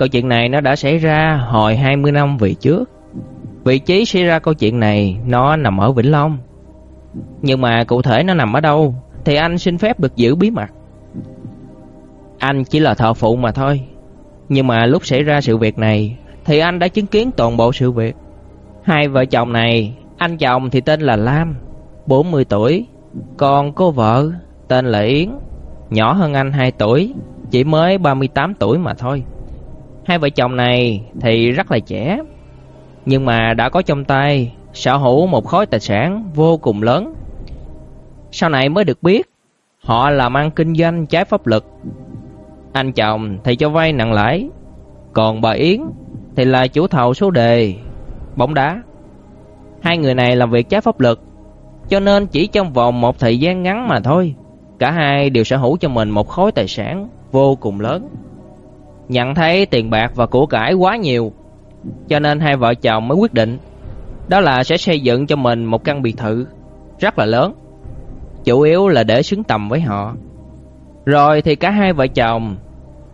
Câu chuyện này nó đã xảy ra hồi 20 năm về trước. Vị trí xảy ra câu chuyện này nó nằm ở Vĩnh Long. Nhưng mà cụ thể nó nằm ở đâu thì anh xin phép được giữ bí mật. Anh chỉ là thợ phụ mà thôi. Nhưng mà lúc xảy ra sự việc này thì anh đã chứng kiến toàn bộ sự việc. Hai vợ chồng này, anh chồng thì tên là Lam, 40 tuổi, còn cô vợ tên là Yến, nhỏ hơn anh 2 tuổi, chỉ mới 38 tuổi mà thôi. Hai vợ chồng này thì rất là trẻ, nhưng mà đã có trong tay sở hữu một khối tài sản vô cùng lớn. Sau này mới được biết, họ làm ăn kinh doanh trái pháp luật. Anh chồng thì cho vay nặng lãi, còn bà Yến thì là chủ thầu số đề bóng đá. Hai người này làm việc trái pháp luật, cho nên chỉ trong vòng một thời gian ngắn mà thôi, cả hai đều sở hữu cho mình một khối tài sản vô cùng lớn. Nhận thấy tiền bạc và của cải quá nhiều, cho nên hai vợ chồng mới quyết định đó là sẽ xây dựng cho mình một căn biệt thự rất là lớn, chủ yếu là để xứng tầm với họ. Rồi thì cả hai vợ chồng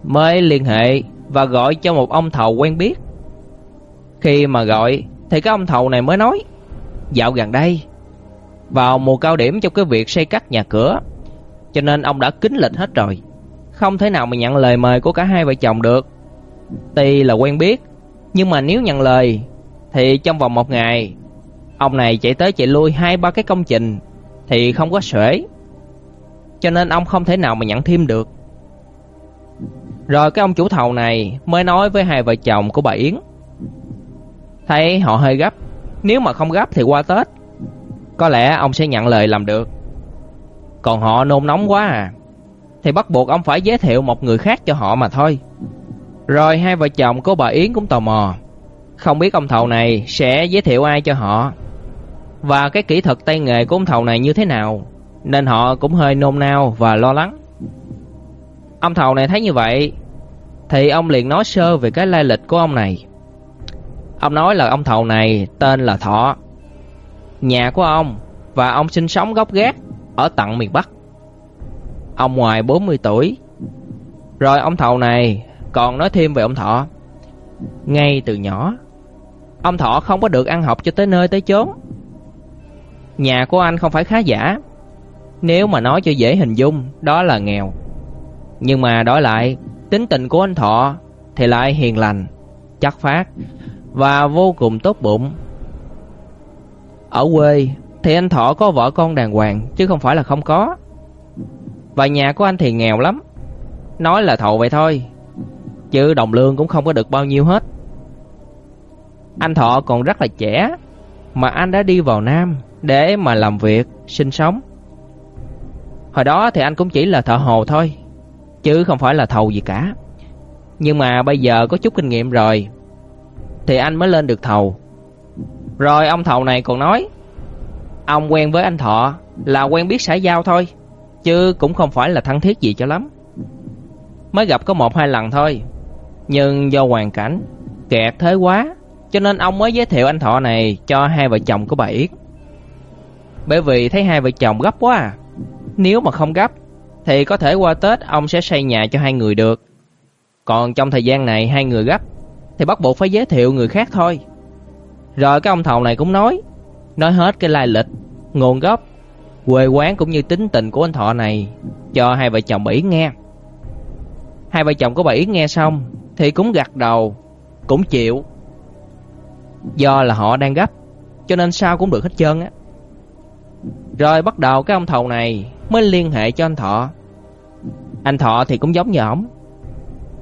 mới liên hệ và gọi cho một ông thầu quen biết. Khi mà gọi thì cái ông thầu này mới nói Dạo gần đây Vào mùa cao điểm trong cái việc xây cắt nhà cửa Cho nên ông đã kín lịch hết rồi không thể nào mà nhận lời mời của cả hai vợ chồng được. Tuy là quen biết, Nhưng mà nếu nhận lời, Thì trong vòng một ngày, Ông này chạy tới chạy lui hai ba cái công trình, Thì không có xuể. Cho nên ông không thể nào mà nhận thêm được. Rồi cái ông chủ thầu này Mới nói với hai vợ chồng của bà Yến. Thấy họ hơi gấp, Nếu mà không gấp thì qua Tết, Có lẽ ông sẽ nhận lời làm được. Còn họ nôn nóng quá à. Thì bắt buộc ông phải giới thiệu một người khác cho họ mà thôi. Rồi hai vợ chồng của bà Yến cũng tò mò. Không biết ông thầu này sẽ giới thiệu ai cho họ. Và cái kỹ thuật tay nghề của ông thầu này như thế nào, Nên họ cũng hơi nôn nao và lo lắng. Ông thầu này thấy như vậy, Thì ông liền nói sơ về cái lai lịch của ông này. Ông nói là ông thầu này tên là Thọ. Nhà của ông và ông sinh sống gốc gác ở tận miền Bắc. Ông ngoài 40 tuổi. Rồi ông thầu này còn nói thêm về ông Thọ. Ngay từ nhỏ, ông Thọ không có được ăn học cho tới nơi tới chốn. Nhà của anh không phải khá giả. Nếu mà nói cho dễ hình dung, đó là nghèo. Nhưng mà đổi lại, tính tình của anh Thọ thì lại hiền lành, chắc phát và vô cùng tốt bụng. Ở quê thì anh Thọ có vợ con đàng hoàng chứ không phải là không có. Và nhà của anh thì nghèo lắm. Nói là thầu vậy thôi, chứ đồng lương cũng không có được bao nhiêu hết. Anh Thọ còn rất là trẻ mà anh đã đi vào Nam để mà làm việc, sinh sống. Hồi đó thì anh cũng chỉ là thợ hồ thôi, chứ không phải là thầu gì cả. Nhưng mà bây giờ có chút kinh nghiệm rồi thì anh mới lên được thầu. Rồi ông thầu này còn nói, ông quen với anh Thọ là quen biết xã giao thôi, chứ cũng không phải là thân thiết gì cho lắm. Mới gặp có một hai lần thôi, nhưng do hoàn cảnh kẹt thế quá, cho nên ông mới giới thiệu anh Thọ này cho hai vợ chồng của bà Yết Bởi vì thấy hai vợ chồng gấp quá à. Nếu mà không gấp thì có thể qua Tết ông sẽ xây nhà cho hai người được. Còn trong thời gian này hai người gấp thì bắt buộc phải giới thiệu người khác thôi. Rồi cái ông thầu này cũng nói, nói hết cái lai lịch, nguồn gốc, quê quán cũng như tính tình của anh Thọ này cho hai vợ chồng bà Yến nghe. Hai vợ chồng của bà Yến nghe xong thì cũng gật đầu, cũng chịu. Do là họ đang gấp, cho nên sao cũng được hết trơn á. Rồi bắt đầu cái ông thầu này mới liên hệ cho anh Thọ. Anh Thọ thì cũng giống như ổng,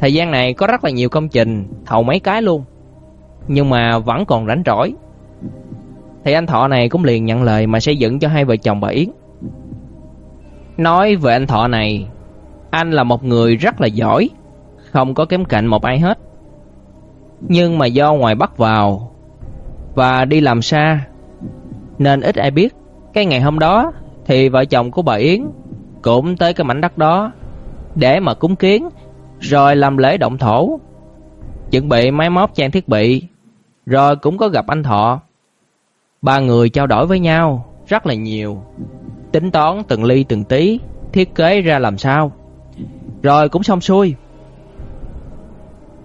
Thời gian này có rất là nhiều công trình Thầu mấy cái luôn Nhưng mà vẫn còn rảnh rỗi thì anh Thọ này cũng liền nhận lời Mà xây dựng cho hai vợ chồng bà Yến. Nói về anh Thọ này Anh là một người rất là giỏi Không có kém cạnh một ai hết. Nhưng mà do ngoài Bắc vào Và đi làm xa Nên ít ai biết. Cái ngày hôm đó Thì vợ chồng của bà Yến Cũng tới cái mảnh đất đó Để mà cúng kiến rồi làm lễ động thổ, chuẩn bị máy móc trang thiết bị, rồi cũng có gặp anh Thọ. Ba người trao đổi với nhau rất là nhiều, tính toán từng ly từng tí, thiết kế ra làm sao. Rồi cũng xong xuôi.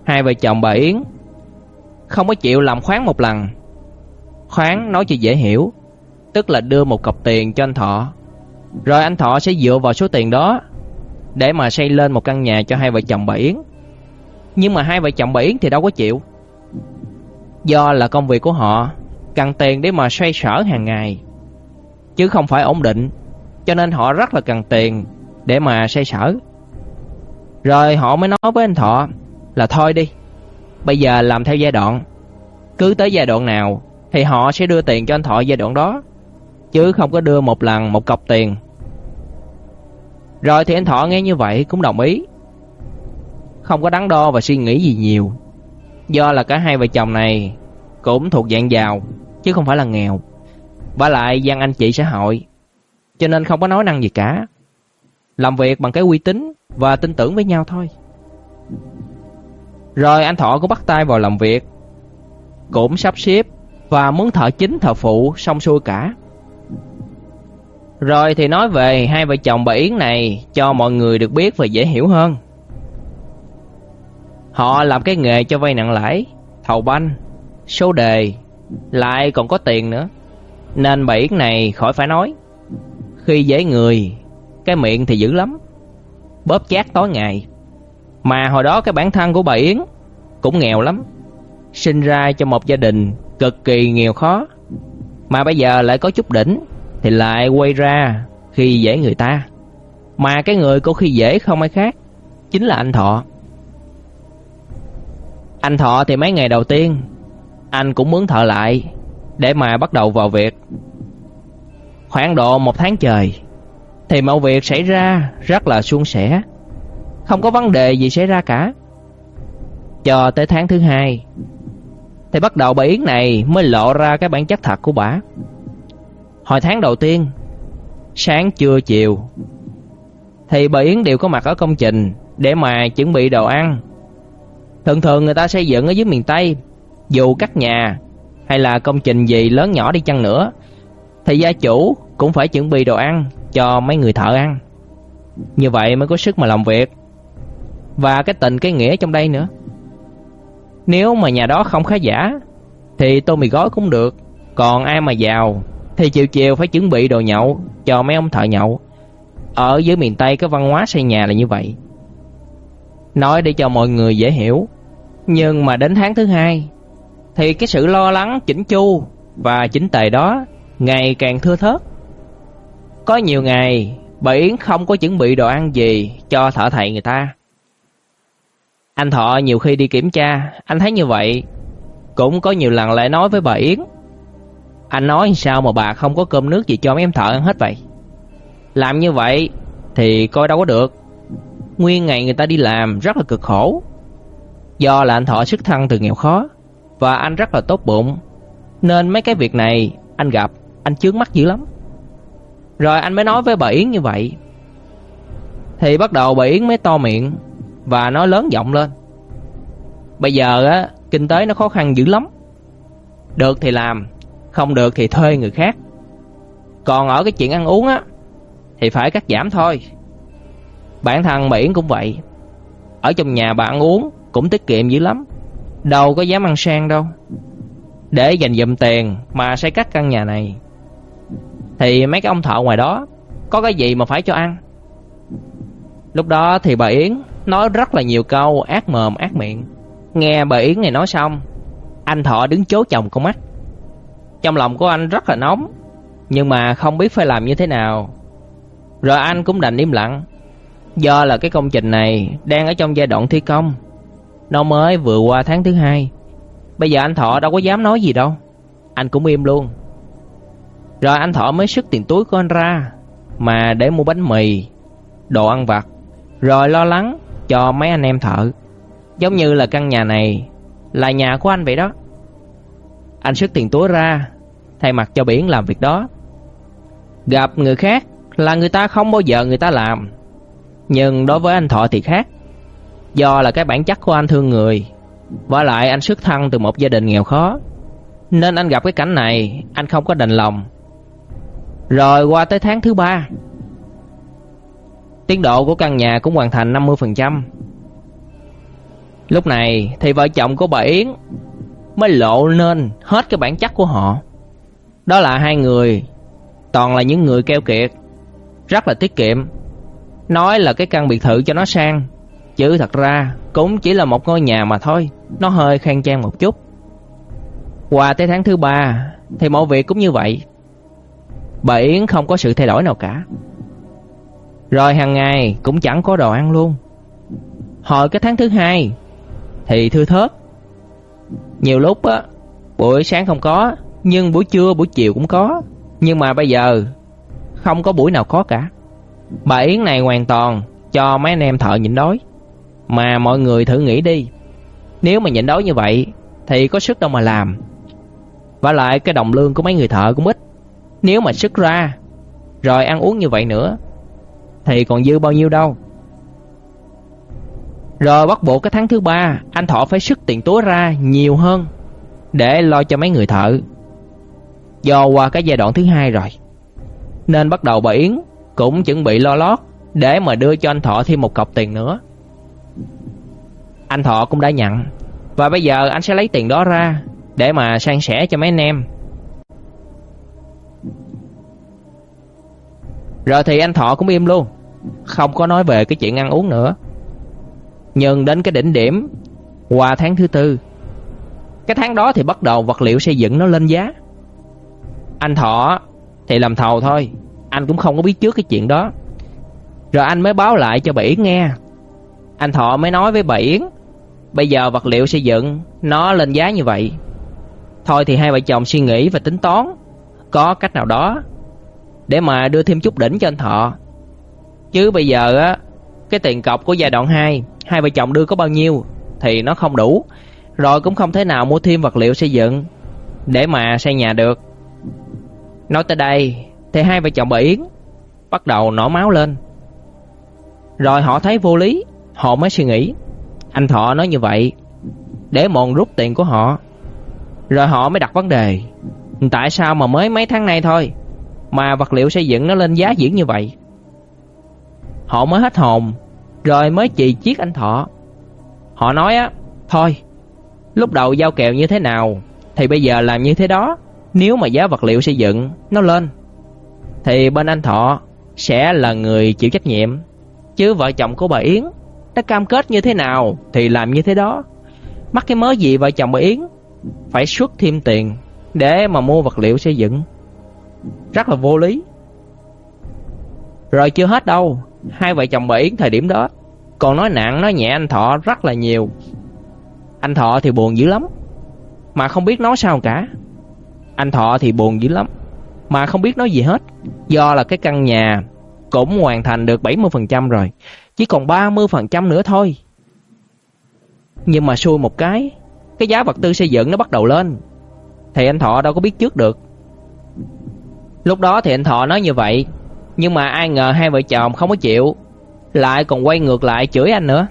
Hai vợ chồng bà Yến không có chịu làm khoán một lần. Khoán nói cho dễ hiểu, tức là đưa một cọc tiền cho anh Thọ. Rồi anh Thọ sẽ dựa vào số tiền đó để mà xây lên một căn nhà cho hai vợ chồng bà Yến. Nhưng mà hai vợ chồng bà Yến thì đâu có chịu. Do là công việc của họ cần tiền để mà xoay sở hàng ngày, chứ không phải ổn định, cho nên họ rất là cần tiền để mà xoay sở. Rồi họ mới nói với anh Thọ là thôi đi, bây giờ làm theo giai đoạn, cứ tới giai đoạn nào thì họ sẽ đưa tiền cho anh Thọ giai đoạn đó, chứ không có đưa một lần một cọc tiền. Rồi thì anh Thọ nghe như vậy cũng đồng ý. Không có đắn đo và suy nghĩ gì nhiều. Do là cả hai vợ chồng này cũng thuộc dạng giàu chứ không phải là nghèo. Và lại gian anh chị xã hội, cho nên không có nói năng gì cả. Làm việc bằng cái uy tín và tin tưởng với nhau thôi. Rồi anh Thọ cũng bắt tay vào làm việc, cũng sắp xếp và muốn thợ chính thợ phụ xong xuôi cả. Rồi thì nói về hai vợ chồng bà Yến này cho mọi người được biết và dễ hiểu hơn. Họ làm cái nghề cho vay nặng lãi, thầu banh, số đề, lại còn có tiền nữa. Nên bà Yến này khỏi phải nói. Khi dễ người, cái miệng thì dữ lắm. Bóp chát tối ngày. Mà hồi đó cái bản thân của bà Yến cũng nghèo lắm. Sinh ra trong một gia đình cực kỳ nghèo khó. Mà bây giờ lại có chút đỉnh thì lại quay ra khi dễ người ta. Mà cái người cô khi dễ không ai khác, chính là anh Thọ. Anh Thọ thì mấy ngày đầu tiên, anh cũng muốn thợ lại để mà bắt đầu vào việc. Khoảng độ một tháng trời, thì mọi việc xảy ra rất là suôn sẻ, không có vấn đề gì xảy ra cả. Cho tới tháng thứ hai, thì bắt đầu bà Yến này mới lộ ra cái bản chất thật của bà. Hồi tháng đầu tiên, sáng trưa chiều, thì bà Yến đều có mặt ở công trình để mà chuẩn bị đồ ăn. Thường thường người ta xây dựng ở dưới miền Tây, dù cắt nhà hay là công trình gì lớn nhỏ đi chăng nữa, thì gia chủ cũng phải chuẩn bị đồ ăn cho mấy người thợ ăn. Như vậy mới có sức mà làm việc. Và cái tình cái nghĩa trong đây nữa. Nếu mà nhà đó không khá giả thì tô mì gói cũng được, còn ai mà giàu thì chiều chiều phải chuẩn bị đồ nhậu cho mấy ông thợ nhậu. Ở dưới miền Tây cái văn hóa xây nhà là như vậy. Nói để cho mọi người dễ hiểu, nhưng mà đến tháng thứ hai thì cái sự lo lắng chỉnh chu và chỉnh tề đó ngày càng thưa thớt. Có nhiều ngày bà Yến không có chuẩn bị đồ ăn gì cho thợ thầy người ta. Anh Thọ nhiều khi đi kiểm tra, anh thấy như vậy, cũng có nhiều lần lại nói với bà Yến anh nói sao mà bà không có cơm nước gì cho mấy em thợ ăn hết vậy? Làm như vậy thì coi đâu có được. Nguyên ngày người ta đi làm rất là cực khổ. Do là anh Thọ xuất thân từ nghèo khó và anh rất là tốt bụng, nên mấy cái việc này anh gặp anh chướng mắt dữ lắm. Rồi anh mới nói với bà Yến như vậy. Thì bắt đầu bà Yến mới to miệng và nói lớn giọng lên. Bây giờ á, kinh tế nó khó khăn dữ lắm. Được thì làm, không được thì thuê người khác. Còn ở cái chuyện ăn uống á thì phải cắt giảm thôi. Bản thân bà Yến cũng vậy. Ở trong nhà bà ăn uống cũng tiết kiệm dữ lắm. Đâu có dám ăn sang đâu. Để dành dụm tiền mà xây cắt căn nhà này thì mấy cái ông thợ ngoài đó có cái gì mà phải cho ăn. Lúc đó thì bà Yến nói rất là nhiều câu ác mồm ác miệng. Nghe bà Yến này nói xong, anh Thọ đứng chố chồng con mắt. Trong lòng của anh rất là nóng, nhưng mà không biết phải làm như thế nào. Rồi anh cũng đành im lặng. Do là cái công trình này đang ở trong giai đoạn thi công. Nó mới vừa qua tháng thứ hai. Bây giờ anh Thọ đâu có dám nói gì đâu. Anh cũng im luôn. Rồi anh Thọ mới sức tiền túi của anh ra mà để mua bánh mì, đồ ăn vặt, rồi lo lắng cho mấy anh em thợ. Giống như là căn nhà này là nhà của anh vậy đó. Anh sức tiền túi ra Thay mặt cho Biển làm việc đó Gặp người khác là người ta không bao giờ người ta làm Nhưng đối với anh Thọ thì khác Do là cái bản chất của anh thương người Và lại anh xuất thân từ một gia đình nghèo khó Nên anh gặp cái cảnh này Anh không có đành lòng Rồi qua tới tháng thứ ba Tiến độ của căn nhà cũng hoàn thành 50% Lúc này thì vợ chồng của bà Yến mới lộ nên hết cái bản chất của họ. Đó là hai người toàn là những người keo kiệt, rất là tiết kiệm. Nói là cái căn biệt thự cho nó sang, chứ thật ra cũng chỉ là một ngôi nhà mà thôi, nó hơi khang trang một chút. Qua tới tháng thứ ba thì mọi việc cũng như vậy. Bà Yến không có sự thay đổi nào cả. Rồi hàng ngày cũng chẳng có đồ ăn luôn. Hồi cái tháng thứ hai thì thưa thớt. Nhiều lúc á, buổi sáng không có, nhưng buổi trưa, buổi chiều cũng có. Nhưng mà bây giờ không có buổi nào có cả. Bà Yến này hoàn toàn cho mấy anh em thợ nhịn đói. Mà mọi người thử nghĩ đi, nếu mà nhịn đói như vậy thì có sức đâu mà làm. Và lại cái đồng lương của mấy người thợ cũng ít. Nếu mà sức ra rồi ăn uống như vậy nữa thì còn dư bao nhiêu đâu. Rồi bắt buộc cái tháng thứ ba anh Thọ phải sức tiền túi ra nhiều hơn để lo cho mấy người thợ. Do qua cái giai đoạn thứ hai rồi, nên bắt đầu bà Yến cũng chuẩn bị lo lót để mà đưa cho anh Thọ thêm một cọc tiền nữa. Anh Thọ cũng đã nhận và bây giờ anh sẽ lấy tiền đó ra để mà san sẻ cho mấy anh em. Rồi thì anh Thọ cũng im luôn, không có nói về cái chuyện ăn uống nữa. Nhưng đến cái đỉnh điểm qua tháng thứ tư, cái tháng đó thì bắt đầu vật liệu xây dựng nó lên giá. Anh Thọ thì làm thầu thôi, anh cũng không có biết trước cái chuyện đó. Rồi anh mới báo lại cho bà Yến nghe. Anh Thọ mới nói với bà Yến, bây giờ vật liệu xây dựng nó lên giá như vậy. Thôi thì hai vợ chồng suy nghĩ và tính toán có cách nào đó để mà đưa thêm chút đỉnh cho anh Thọ. Chứ bây giờ á, cái tiền cọc của giai đoạn 2, hai vợ chồng đưa có bao nhiêu thì nó không đủ, rồi cũng không thể nào mua thêm vật liệu xây dựng để mà xây nhà được. Nói tới đây thì hai vợ chồng bà Yến bắt đầu nổi máu lên. Rồi họ thấy vô lý, họ mới suy nghĩ. Anh Thọ nói như vậy để mòn rút tiền của họ. Rồi họ mới đặt vấn đề, tại sao mà mới mấy tháng nay thôi mà vật liệu xây dựng nó lên giá diễn như vậy? Họ mới hết hồn, rồi mới chì chiết anh Thọ. Họ nói á, thôi, lúc đầu giao kèo như thế nào thì bây giờ làm như thế đó. Nếu mà giá vật liệu xây dựng nó lên thì bên anh Thọ sẽ là người chịu trách nhiệm. Chứ vợ chồng của bà Yến đã cam kết như thế nào thì làm như thế đó. Mắc cái mớ gì vợ chồng bà Yến phải xuất thêm tiền để mà mua vật liệu xây dựng. Rất là vô lý. Rồi chưa hết đâu, hai vợ chồng bà Yến thời điểm đó còn nói nặng nói nhẹ anh Thọ rất là nhiều. Anh Thọ thì buồn dữ lắm, mà không biết nói sao cả. Anh Thọ thì buồn dữ lắm, mà không biết nói gì hết, do là cái căn nhà cũng hoàn thành được 70% rồi, chỉ còn 30% nữa thôi. Nhưng mà xui một cái, cái giá vật tư xây dựng nó bắt đầu lên, thì anh Thọ đâu có biết trước được. Lúc đó thì anh Thọ nói như vậy, nhưng mà ai ngờ hai vợ chồng không có chịu, lại còn quay ngược lại chửi anh nữa.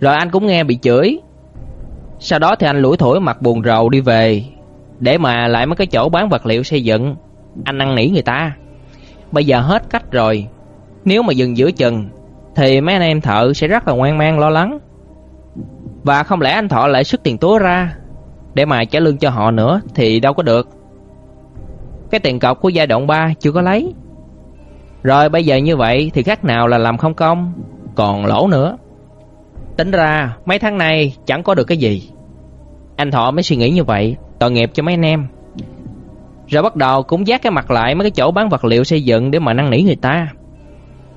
Rồi anh cũng nghe bị chửi. Sau đó thì anh lủi thủi mặt buồn rầu đi về, để mà lại mấy cái chỗ bán vật liệu xây dựng, anh năn nỉ người ta. Bây giờ hết cách rồi, nếu mà dừng giữa chừng thì mấy anh em thợ sẽ rất là ngoan mang lo lắng. Và không lẽ anh Thọ lại xuất tiền túi ra để mà trả lương cho họ nữa thì đâu có được. Cái tiền cọc của giai đoạn 3 chưa có lấy. Rồi bây giờ như vậy thì khác nào là làm không công, còn lỗ nữa. Tính ra mấy tháng nay chẳng có được cái gì. Anh Thọ mới suy nghĩ như vậy, tội nghiệp cho mấy anh em. Rồi bắt đầu cũng giác cái mặt lại mấy cái chỗ bán vật liệu xây dựng để mà năn nỉ người ta.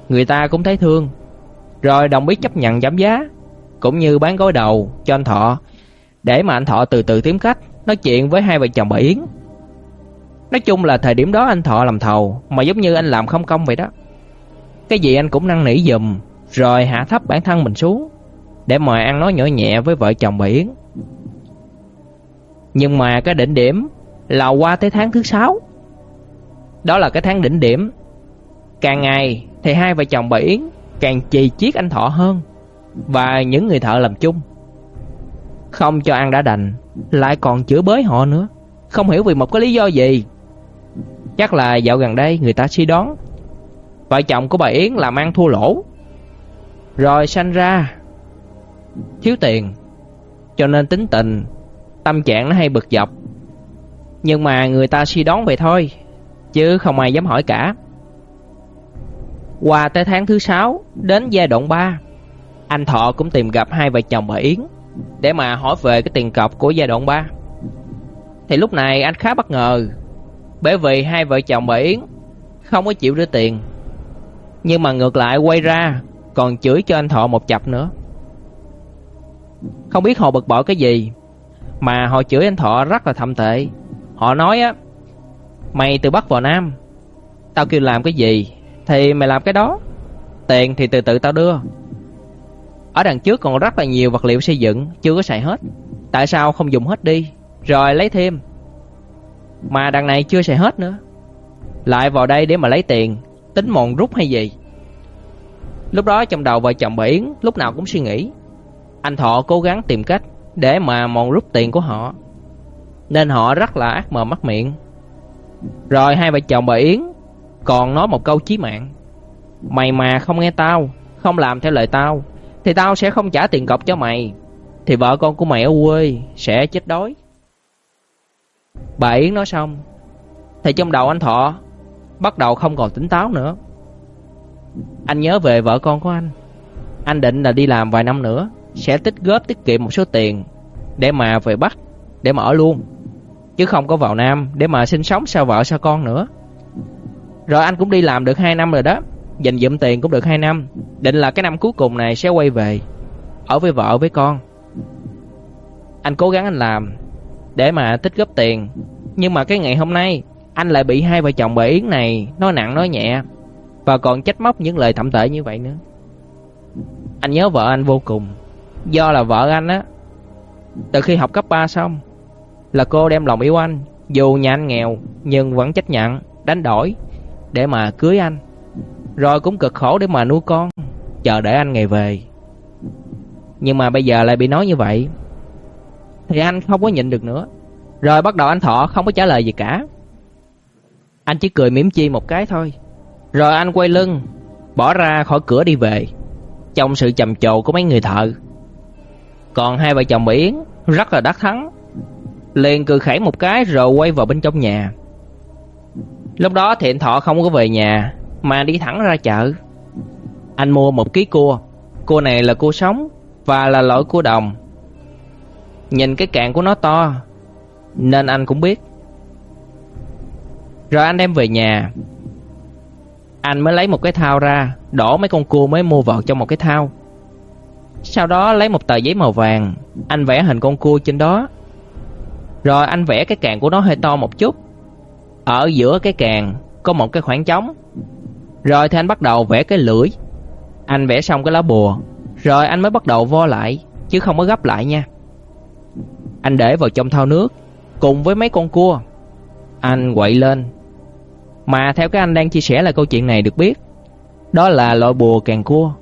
Người ta cũng thấy thương, rồi đồng ý chấp nhận giảm giá, cũng như bán gói đầu cho anh Thọ, để mà anh Thọ từ từ tìm khách nói chuyện với hai vợ chồng bà Yến. Nói chung là thời điểm đó anh Thọ làm thầu mà giống như anh làm không công vậy đó. Cái gì anh cũng năn nỉ giùm rồi hạ thấp bản thân mình xuống để mà ăn nói nhỏ nhẹ với vợ chồng bà Yến. Nhưng mà cái đỉnh điểm là qua tới tháng thứ sáu. Đó là cái tháng đỉnh điểm. Càng ngày thì hai vợ chồng bà Yến càng chì chiết anh Thọ hơn và những người thợ làm chung. Không cho ăn đã đành, lại còn chửi bới họ nữa. Không hiểu vì một cái lý do gì. Chắc là dạo gần đây người ta suy đoán vợ chồng của bà Yến làm ăn thua lỗ. Rồi sanh ra thiếu tiền, cho nên tính tình, tâm trạng nó hay bực dọc. Nhưng mà người ta suy đoán vậy thôi, chứ không ai dám hỏi cả. Qua tới tháng thứ 6, đến giai đoạn 3, anh Thọ cũng tìm gặp hai vợ chồng bà Yến để mà hỏi về cái tiền cọc của giai đoạn 3. Thì lúc này anh khá bất ngờ, bởi vì hai vợ chồng bà Yến không có chịu đưa tiền. Nhưng mà ngược lại quay ra còn chửi cho anh Thọ một chập nữa. Không biết họ bực bội cái gì mà họ chửi anh Thọ rất là thậm tệ. Họ nói á, mày từ Bắc vào Nam, tao kêu làm cái gì thì mày làm cái đó. Tiền thì từ từ tao đưa. Ở đằng trước còn rất là nhiều vật liệu xây dựng chưa có xài hết. Tại sao không dùng hết đi rồi lấy thêm? Mà đằng này chưa xài hết nữa. Lại vào đây để mà lấy tiền, tính mòn rút hay gì? Lúc đó trong đầu vợ chồng bà Yến lúc nào cũng suy nghĩ. Anh Thọ cố gắng tìm cách để mà mòn rút tiền của họ. Nên họ rất là ác mờ mắt miệng. Rồi hai vợ chồng bà Yến còn nói một câu chí mạng. Mày mà không nghe tao, không làm theo lời tao, thì tao sẽ không trả tiền cọc cho mày. Thì vợ con của mày ở quê sẽ chết đói. Bà Yến nói xong, thì trong đầu anh Thọ bắt đầu không còn tỉnh táo nữa. Anh nhớ về vợ con của anh. Anh định là đi làm vài năm nữa, sẽ tích góp tiết kiệm một số tiền để mà về Bắc, để mà ở luôn. Chứ không có vào Nam để mà sinh sống sao vợ sao con nữa. Rồi anh cũng đi làm được 2 năm rồi đó, dành dụm tiền cũng được 2 năm, định là cái năm cuối cùng này sẽ quay về. Ở với vợ với con. Anh cố gắng anh làm để mà tích góp tiền, nhưng mà cái ngày hôm nay anh lại bị hai vợ chồng bà Yến này nói nặng nói nhẹ. Và còn trách móc những lời thậm tệ như vậy nữa. Anh nhớ vợ anh vô cùng, do là vợ anh á từ khi học cấp 3 xong là cô đem lòng yêu anh, dù nhà anh nghèo nhưng vẫn chấp nhận đánh đổi để mà cưới anh. Rồi cũng cực khổ để mà nuôi con, chờ để anh ngày về. Nhưng mà bây giờ lại bị nói như vậy thì anh không có nhịn được nữa. Rồi bắt đầu anh Thọ không có trả lời gì cả. Anh chỉ cười mỉm chi một cái thôi. Rồi anh quay lưng, bỏ ra khỏi cửa đi về, trong sự trầm trồ của mấy người thợ. Còn hai vợ chồng Mỹ Yến rất là đắc thắng, liền cười khẩy một cái rồi quay vào bên trong nhà. Lúc đó thiện Thọ không có về nhà, mà đi thẳng ra chợ. Anh mua một ký cua, cua này là cua sống và là loại cua đồng. Nhìn cái cạn của nó to, nên anh cũng biết. Rồi anh đem về nhà, anh mới lấy một cái thao ra, đổ mấy con cua mới mua vào trong một cái thao. Sau đó lấy một tờ giấy màu vàng, anh vẽ hình con cua trên đó. Rồi anh vẽ cái càng của nó hơi to một chút. Ở giữa cái càng có một cái khoảng trống. Rồi thì anh bắt đầu vẽ cái lưỡi. Anh vẽ xong cái lá bùa, rồi anh mới bắt đầu vo lại, chứ không có gấp lại nha. Anh để vào trong thau nước cùng với mấy con cua. Anh quậy lên mà theo cái anh đang chia sẻ là câu chuyện này được biết Đó là loại bùa càng cua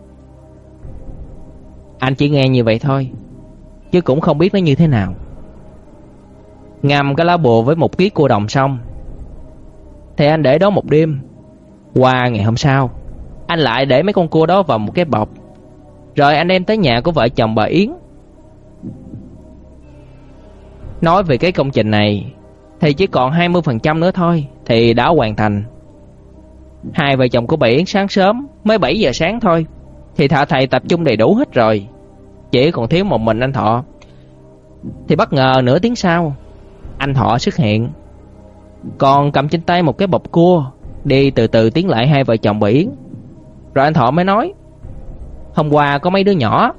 Anh chỉ nghe như vậy thôi Chứ cũng không biết nó như thế nào ngâm cái lá bùa với một ký cua đồng xong thì anh để đó một đêm Qua ngày hôm sau Anh lại để mấy con cua đó vào một cái bọc Rồi anh đem tới nhà của vợ chồng bà Yến Nói về cái công trình này thì chỉ còn 20% nữa thôi thì đã hoàn thành. Hai vợ chồng của bà Yến sáng sớm mới 7 giờ sáng thôi thì thợ thầy tập trung đầy đủ hết rồi. Chỉ còn thiếu một mình anh Thọ. Thì bất ngờ nửa tiếng sau, anh Thọ xuất hiện. Còn cầm trên tay một cái bọc cua, đi từ từ tiến lại hai vợ chồng bà Yến. Rồi anh Thọ mới nói: "Hôm qua có mấy đứa nhỏ,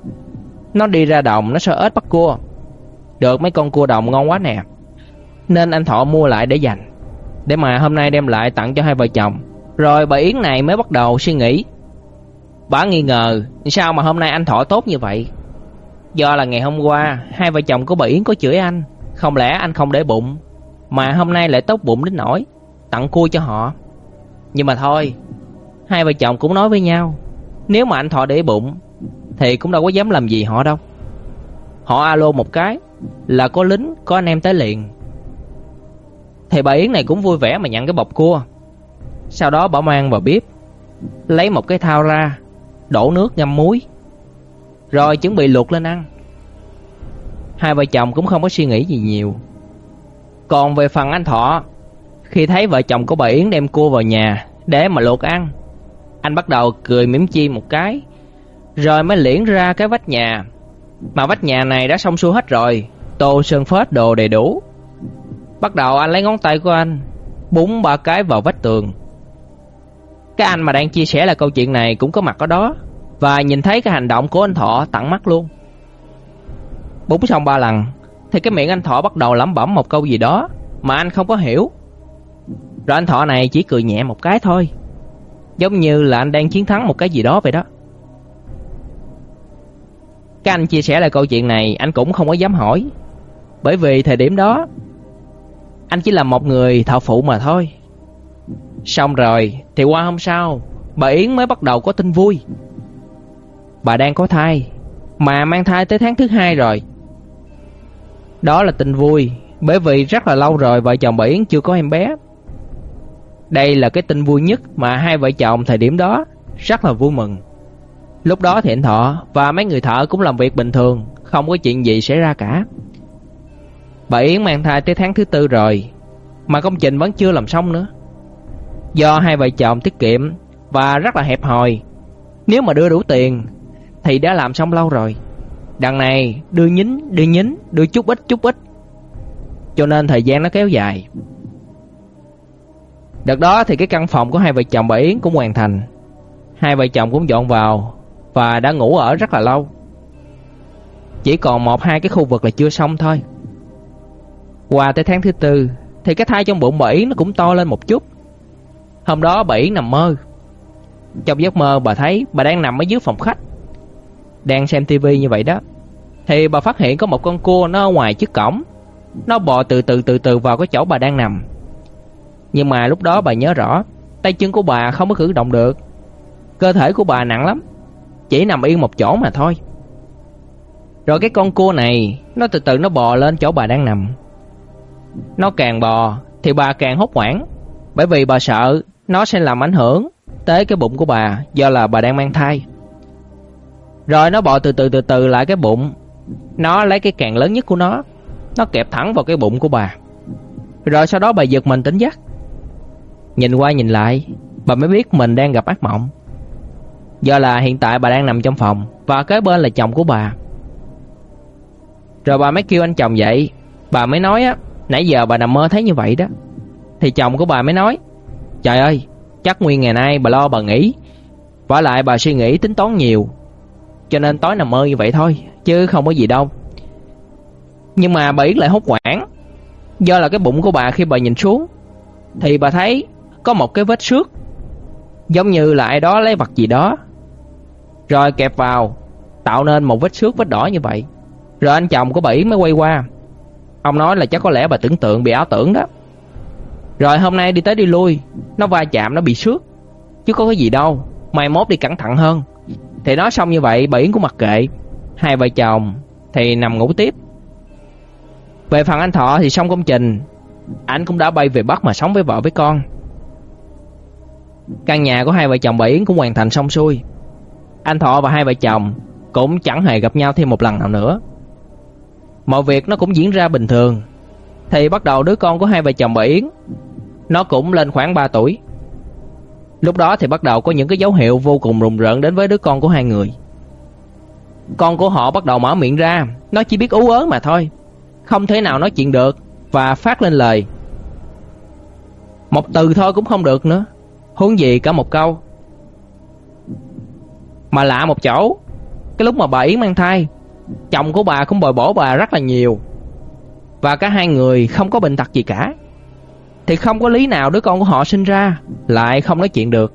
nó đi ra đồng nó sợ ếch bắt cua. Được mấy con cua đồng ngon quá nè." nên anh Thọ mua lại để dành. Để mà hôm nay đem lại tặng cho hai vợ chồng. Rồi bà Yến này mới bắt đầu suy nghĩ. Bà nghi ngờ sao mà hôm nay anh Thọ tốt như vậy. Do là ngày hôm qua hai vợ chồng của bà Yến có chửi anh, không lẽ anh không để bụng, mà hôm nay lại tốt bụng đến nỗi tặng cua cho họ. Nhưng mà thôi, hai vợ chồng cũng nói với nhau, nếu mà anh Thọ để bụng thì cũng đâu có dám làm gì họ đâu. Họ alo một cái là có lính, có anh em tới liền. Thì bà Yến này cũng vui vẻ mà nhận cái bọc cua Sau đó bỏ mang vào bếp Lấy một cái thao ra Đổ nước ngâm muối Rồi chuẩn bị luộc lên ăn hai vợ chồng cũng không có suy nghĩ gì nhiều. Còn về phần anh Thọ, khi thấy vợ chồng của bà Yến đem cua vào nhà để mà luộc ăn, anh bắt đầu cười mỉm chi một cái, rồi mới liễn ra cái vách nhà. Mà vách nhà này đã xong xuôi hết rồi, tô sơn phết đồ đầy đủ. Bắt đầu anh lấy ngón tay của anh búng ba cái vào vách tường. Cái anh mà đang chia sẻ là câu chuyện này cũng có mặt ở đó và nhìn thấy cái hành động của anh Thọ tặng mắt luôn. Búng xong ba lần thì cái miệng anh Thọ bắt đầu lẩm bẩm một câu gì đó mà anh không có hiểu. Rồi anh Thọ này chỉ cười nhẹ một cái thôi. Giống như là anh đang chiến thắng một cái gì đó vậy đó. Các anh chia sẻ lại câu chuyện này anh cũng không có dám hỏi. Bởi vì thời điểm đó anh chỉ là một người thợ phụ mà thôi. Xong rồi thì qua hôm sau, bà Yến mới bắt đầu có tin vui. Bà đang có thai, mà mang thai tới tháng thứ hai rồi. Đó là tin vui, bởi vì rất là lâu rồi vợ chồng bà Yến chưa có em bé. Đây là cái tin vui nhất mà hai vợ chồng thời điểm đó rất là vui mừng. Lúc đó thì anh Thọ và mấy người thợ cũng làm việc bình thường, không có chuyện gì xảy ra cả. Bà Yến mang thai tới tháng thứ tư rồi, mà công trình vẫn chưa làm xong nữa. Do hai vợ chồng tiết kiệm và rất là hẹp hòi, nếu mà đưa đủ tiền thì đã làm xong lâu rồi. Đằng này đưa nhín, đưa nhín, đưa chút ít chút ít. Cho nên thời gian nó kéo dài. Đợt đó thì cái căn phòng của hai vợ chồng bà Yến cũng hoàn thành. Hai vợ chồng cũng dọn vào và đã ngủ ở rất là lâu. Chỉ còn một hai cái khu vực là chưa xong thôi. Qua tới tháng thứ tư thì cái thai trong bụng bà Yến nó cũng to lên một chút. Hôm đó bà Yến nằm mơ. Trong giấc mơ bà thấy bà đang nằm ở dưới phòng khách. Đang xem tivi như vậy đó. Thì bà phát hiện có một con cua nó ở ngoài trước cổng. Nó bò từ từ từ từ vào cái chỗ bà đang nằm. Nhưng mà lúc đó bà nhớ rõ, tay chân của bà không có cử động được. Cơ thể của bà nặng lắm, chỉ nằm yên một chỗ mà thôi. Rồi cái con cua này, nó từ từ nó bò lên chỗ bà đang nằm. Nó càng bò thì bà càng hốt hoảng, bởi vì bà sợ nó sẽ làm ảnh hưởng tới cái bụng của bà do là bà đang mang thai. Rồi nó bò từ từ từ từ lại cái bụng, nó lấy cái càng lớn nhất của nó, nó kẹp thẳng vào cái bụng của bà. Rồi sau đó bà giật mình tỉnh giấc. Nhìn qua nhìn lại, bà mới biết mình đang gặp ác mộng. Do là hiện tại bà đang nằm trong phòng và kế bên là chồng của bà. Rồi bà mới kêu anh chồng dậy, bà mới nói á, nãy giờ bà nằm mơ thấy như vậy đó. Thì chồng của bà mới nói, trời ơi, chắc nguyên ngày nay bà lo bà nghĩ, vả lại bà suy nghĩ tính toán nhiều, cho nên tối nằm mơ như vậy thôi, chứ không có gì đâu. Nhưng mà bà Yến lại hốt hoảng, do là cái bụng của bà khi bà nhìn xuống, thì bà thấy có một cái vết xước, giống như là ai đó lấy vật gì đó, rồi kẹp vào, tạo nên một vết xước vết đỏ như vậy. Rồi anh chồng của bà Yến mới quay qua, ông nói là chắc có lẽ bà tưởng tượng bị ảo tưởng đó. Rồi hôm nay đi tới đi lui, nó va chạm nó bị xước, chứ có cái gì đâu, mai mốt đi cẩn thận hơn. Thì nói xong như vậy, bà Yến cũng mặc kệ, hai vợ chồng thì nằm ngủ tiếp. Về phần anh Thọ thì xong công trình, anh cũng đã bay về Bắc mà sống với vợ với con. Căn nhà của hai vợ chồng bà Yến cũng hoàn thành xong xuôi. Anh Thọ và hai vợ chồng cũng chẳng hề gặp nhau thêm một lần nào nữa. Mọi việc nó cũng diễn ra bình thường. Thì bắt đầu đứa con của hai vợ chồng bà Yến, nó cũng lên khoảng 3 tuổi. Lúc đó thì bắt đầu có những cái dấu hiệu vô cùng rùng rợn đến với đứa con của hai người. Con của họ bắt đầu mở miệng ra, nó chỉ biết ú ớ mà thôi, không thể nào nói chuyện được và phát lên lời. Một từ thôi cũng không được nữa, huống gì cả một câu. Mà lạ một chỗ, cái lúc mà bà Yến mang thai, chồng của bà cũng bồi bổ bà rất là nhiều. Và cả hai người không có bệnh tật gì cả. Thì không có lý nào đứa con của họ sinh ra lại không nói chuyện được.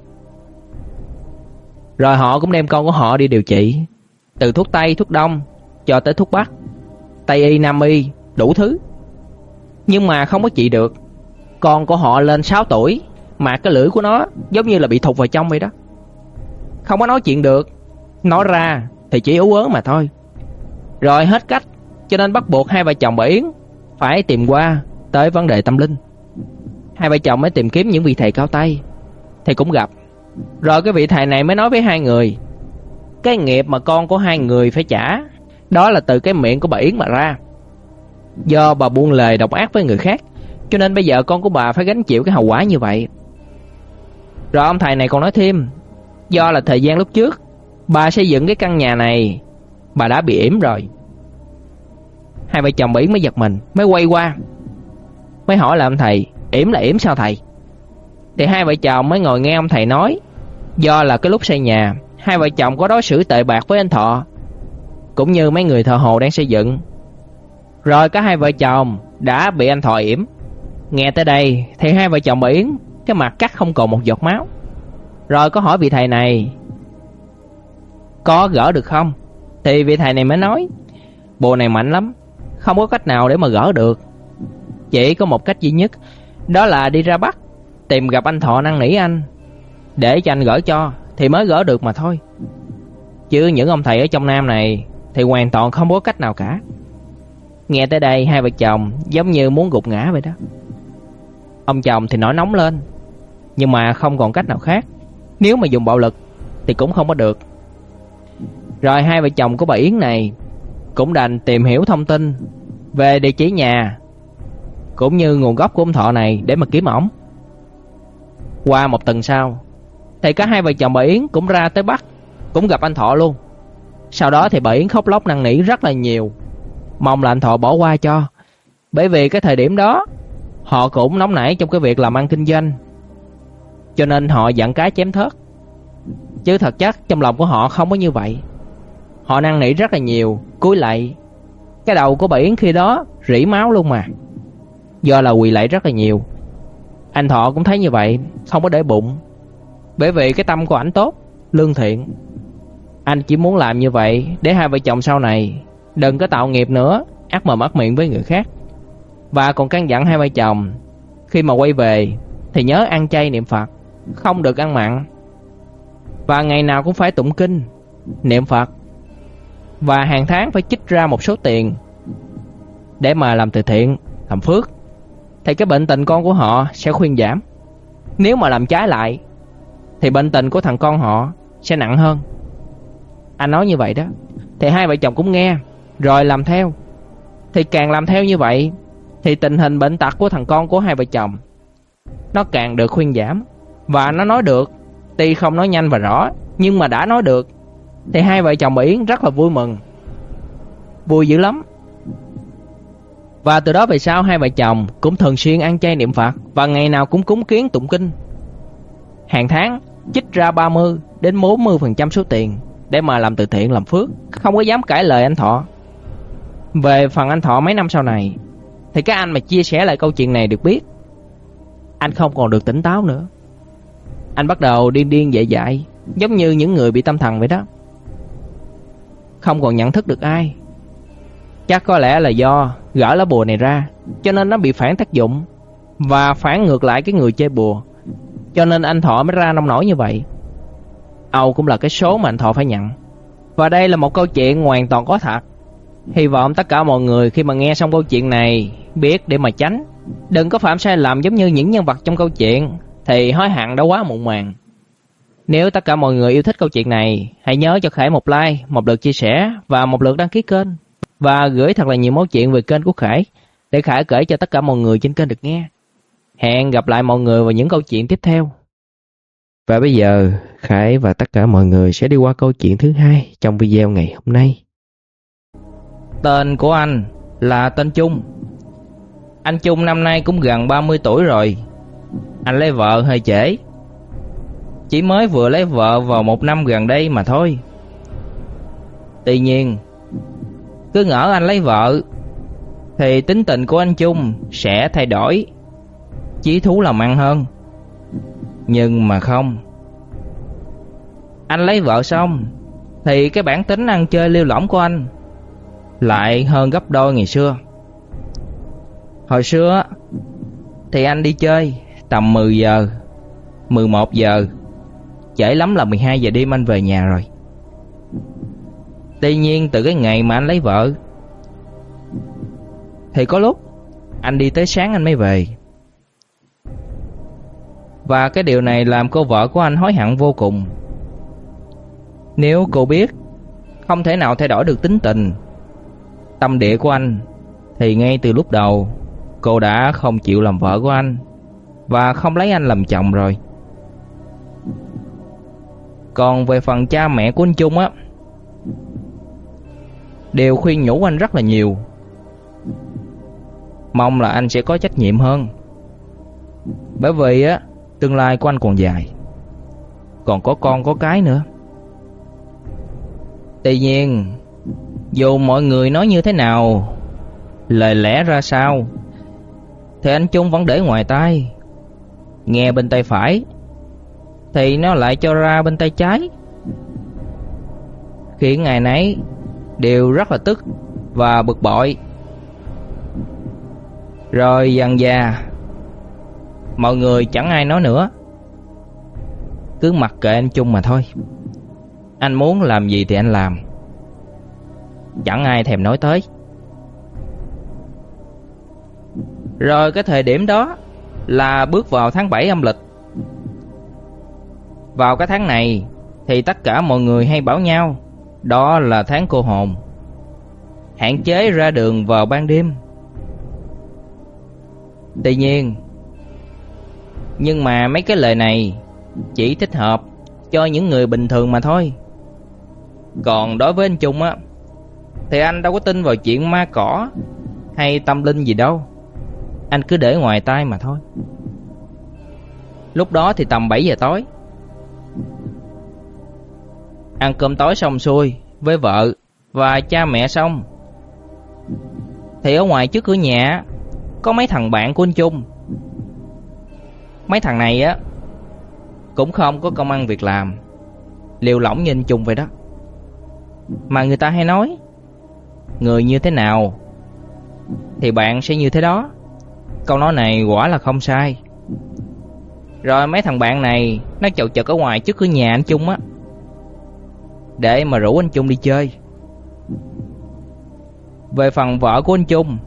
Rồi họ cũng đem con của họ đi điều trị, từ thuốc Tây, thuốc Đông cho tới thuốc Bắc, Tây y, Nam y, đủ thứ. Nhưng mà không có trị được. Con của họ lên 6 tuổi mà cái lưỡi của nó giống như là bị thụt vào trong vậy đó. Không có nói chuyện được, nói ra thì chỉ ú ớ mà thôi. Rồi hết cách, cho nên bắt buộc hai vợ chồng bà Yến phải tìm qua tới vấn đề tâm linh. Hai vợ chồng mới tìm kiếm những vị thầy cao tay, thì cũng gặp. Rồi cái vị thầy này mới nói với hai người, cái nghiệp mà con của hai người phải trả, đó là từ cái miệng của bà Yến mà ra. Do bà buông lời độc ác với người khác, cho nên bây giờ con của bà phải gánh chịu cái hậu quả như vậy. Rồi ông thầy này còn nói thêm, do là thời gian lúc trước bà xây dựng cái căn nhà này, bà đã bị yểm rồi. Hai vợ chồng yến mới giật mình, mới quay qua. Mới hỏi là ông thầy, yểm là yểm sao thầy? Thì hai vợ chồng mới ngồi nghe ông thầy nói, do là cái lúc xây nhà, hai vợ chồng có đối xử tệ bạc với anh Thọ, cũng như mấy người thợ hồ đang xây dựng. Rồi cả hai vợ chồng đã bị anh Thọ yểm. Nghe tới đây thì hai vợ chồng bà Yến cái mặt cắt không còn một giọt máu. Rồi có hỏi vị thầy này có gỡ được không? Thì vị thầy này mới nói Bùa này mạnh lắm Không có cách nào để mà gỡ được Chỉ có một cách duy nhất đó là đi ra Bắc, Tìm gặp anh Thọ năn nỉ anh. Để cho anh gỡ cho, Thì mới gỡ được mà thôi. Chứ những ông thầy ở trong Nam này, Thì hoàn toàn không có cách nào cả. Nghe tới đây, hai vợ chồng Giống như muốn gục ngã vậy đó. Ông chồng thì nổi nóng lên, Nhưng mà không còn cách nào khác. Nếu mà dùng bạo lực, Thì cũng không có được. Rồi hai vợ chồng của bà Yến này, Cũng đành tìm hiểu thông tin Về địa chỉ nhà cũng như nguồn gốc của ông thọ này Để mà kiếm ổng. Qua một tuần sau, Thì cả hai vợ chồng bà Yến cũng ra tới Bắc, Cũng gặp anh Thọ luôn. Sau đó thì bà Yến khóc lóc năn nỉ rất là nhiều, Mong là anh Thọ bỏ qua cho. Bởi vì cái thời điểm đó, Họ cũng nóng nảy trong cái việc làm ăn kinh doanh, Cho nên họ giận cá chém thớt. Chứ thật chắc trong lòng của họ không có như vậy. Họ năn nỉ rất là nhiều, Cúi lạy Cái đầu của bà Yến khi đó rỉ máu luôn mà. Do là quỳ lạy rất là nhiều. Anh Thọ cũng thấy như vậy, Không có để bụng. Bởi vì cái tâm của ảnh tốt, Lương thiện. Anh chỉ muốn làm như vậy Để hai vợ chồng sau này Đừng có tạo nghiệp nữa, Ác mồm ác miệng với người khác. Và còn căn dặn hai vợ chồng, Khi mà quay về Thì nhớ ăn chay niệm Phật, Không được ăn mặn. Và ngày nào cũng phải tụng kinh, Niệm Phật. Và hàng tháng phải chích ra một số tiền Để mà làm từ thiện, Làm phước. Thì cái bệnh tình con của họ sẽ khuyên giảm. Nếu mà làm trái lại, Thì bệnh tình của thằng con họ Sẽ nặng hơn. Anh nói như vậy đó. Thì hai vợ chồng cũng nghe, rồi làm theo. Thì càng làm theo như vậy, Thì tình hình bệnh tật của thằng con của hai vợ chồng, Nó càng được khuyên giảm. Và nó nói được, Tuy không nói nhanh và rõ, Nhưng mà đã nói được, Thì hai vợ chồng bà Yến rất là vui mừng. Vui dữ lắm. Và từ đó về sau, hai vợ chồng Cũng thường xuyên ăn chay niệm Phật Và ngày nào cũng cúng kiến tụng kinh. Hàng tháng, chích ra 30 đến 40% số tiền Để mà làm từ thiện, làm phước. Không có dám cãi lời anh Thọ. Về phần anh Thọ mấy năm sau này, Thì các anh mà chia sẻ lại câu chuyện này được biết, Anh không còn được tỉnh táo nữa. Anh bắt đầu điên điên dại dại, Giống như những người bị tâm thần vậy đó. Không còn nhận thức được ai. Chắc có lẽ là do gỡ lá bùa này ra Cho nên nó bị phản tác dụng Và phản ngược lại cái người chơi bùa. Cho nên anh Thọ mới ra nông nổi như vậy. Âu cũng là cái số mà anh Thọ phải nhận. Và đây là một câu chuyện hoàn toàn có thật. Hy vọng tất cả mọi người khi mà nghe xong câu chuyện này biết để mà tránh, đừng có phạm sai lầm giống như những nhân vật trong câu chuyện thì hối hận đã quá muộn màng. Nếu tất cả mọi người yêu thích câu chuyện này, hãy nhớ cho Khải một like, một lượt chia sẻ và một lượt đăng ký kênh và gửi thật là nhiều mẫu chuyện về kênh của Khải để Khải kể cho tất cả mọi người trên kênh được nghe. Hẹn gặp lại mọi người vào những câu chuyện tiếp theo. Và bây giờ, Khải và tất cả mọi người sẽ đi qua câu chuyện thứ hai trong video ngày hôm nay. Tên của anh là tên Trung. Anh Trung năm nay cũng gần 30 tuổi rồi. Anh lấy vợ hơi trễ. Chỉ mới vừa lấy vợ vào một năm gần đây mà thôi. Tuy nhiên, cứ ngỡ anh lấy vợ thì tính tình của anh Trung sẽ thay đổi, chí thú làm ăn hơn. Nhưng mà không. Anh lấy vợ xong thì cái bản tính ăn chơi liêu lỏng của anh lại hơn gấp đôi ngày xưa. Hồi xưa thì anh đi chơi tầm 10 giờ, 11 giờ, trễ lắm là 12 giờ đêm anh về nhà rồi. Tuy nhiên từ cái ngày mà anh lấy vợ thì có lúc anh đi tới sáng anh mới về. Và cái điều này làm cô vợ của anh hối hận vô cùng. Nếu cô biết không thể nào thay đổi được tính tình tâm địa của anh thì ngay từ lúc đầu cô đã không chịu làm vợ của anh và không lấy anh làm chồng rồi. Còn về phần cha mẹ của anh Trung á, đều khuyên nhủ anh rất là nhiều. Mong là anh sẽ có trách nhiệm hơn. Bởi vì á, tương lai của anh còn dài. Còn có con có cái nữa. Tuy nhiên, dù mọi người nói như thế nào, lời lẽ ra sao, thì anh Trung vẫn để ngoài tai. Nghe bên tay phải, thì nó lại cho ra bên tay trái. Khiến ngày nấy đều rất là tức và bực bội. Rồi dần già, mọi người chẳng ai nói nữa. Cứ mặc kệ anh chung mà thôi. Anh muốn làm gì thì anh làm. Chẳng ai thèm nói tới. Rồi cái thời điểm đó là bước vào tháng 7 âm lịch. Vào cái tháng này thì tất cả mọi người hay bảo nhau đó là tháng cô hồn. Hạn chế ra đường vào ban đêm. Tuy nhiên, nhưng mà mấy cái lời này chỉ thích hợp cho những người bình thường mà thôi. Còn đối với anh Trung á thì anh đâu có tin vào chuyện ma cỏ hay tâm linh gì đâu. Anh cứ để ngoài tai mà thôi. Lúc đó thì tầm 7 giờ tối. Ăn cơm tối xong xuôi với vợ và cha mẹ xong. Thì ở ngoài trước cửa nhà có mấy thằng bạn của anh Trung. Mấy thằng này á cũng không có công ăn việc làm, liều lỏng như anh Trung vậy đó. Mà người ta hay nói, người như thế nào thì bạn sẽ như thế đó. Câu nói này quả là không sai. Rồi mấy thằng bạn này nó chậu chật ở ngoài trước cửa nhà anh Trung á. Để mà rủ anh Trung đi chơi. Về phần vợ của anh Trung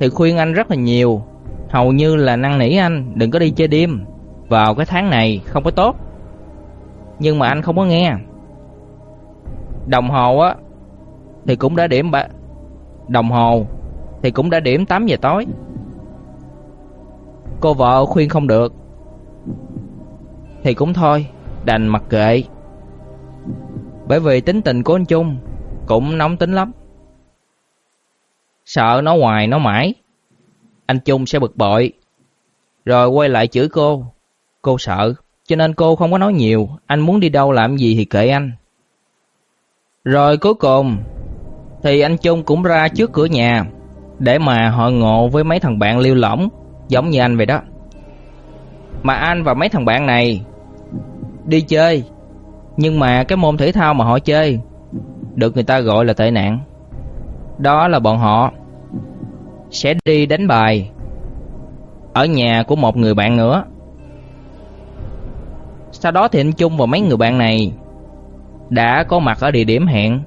thì khuyên anh rất là nhiều, hầu như là năn nỉ anh đừng có đi chơi đêm vào cái tháng này không có tốt. Nhưng mà anh không có nghe. Đồng hồ á thì cũng đã điểm ba đồng hồ thì cũng đã điểm 8 giờ tối. Cô vợ khuyên không được thì cũng thôi, đành mặc kệ. Bởi vì tính tình của anh Trung cũng nóng tính lắm. Sợ nó hoài nó mãi, anh Trung sẽ bực bội. Rồi quay lại chửi cô. Cô sợ, cho nên cô không có nói nhiều, anh muốn đi đâu làm gì thì kệ anh. Rồi cuối cùng thì anh Trung cũng ra trước cửa nhà để mà hội ngộ với mấy thằng bạn liêu lỏng giống như anh vậy đó. Mà anh và mấy thằng bạn này đi chơi, nhưng mà cái môn thể thao mà họ chơi được người ta gọi là tệ nạn. Đó là bọn họ sẽ đi đánh bài ở nhà của một người bạn nữa. Sau đó thì anh Trung và mấy người bạn này đã có mặt ở địa điểm hẹn.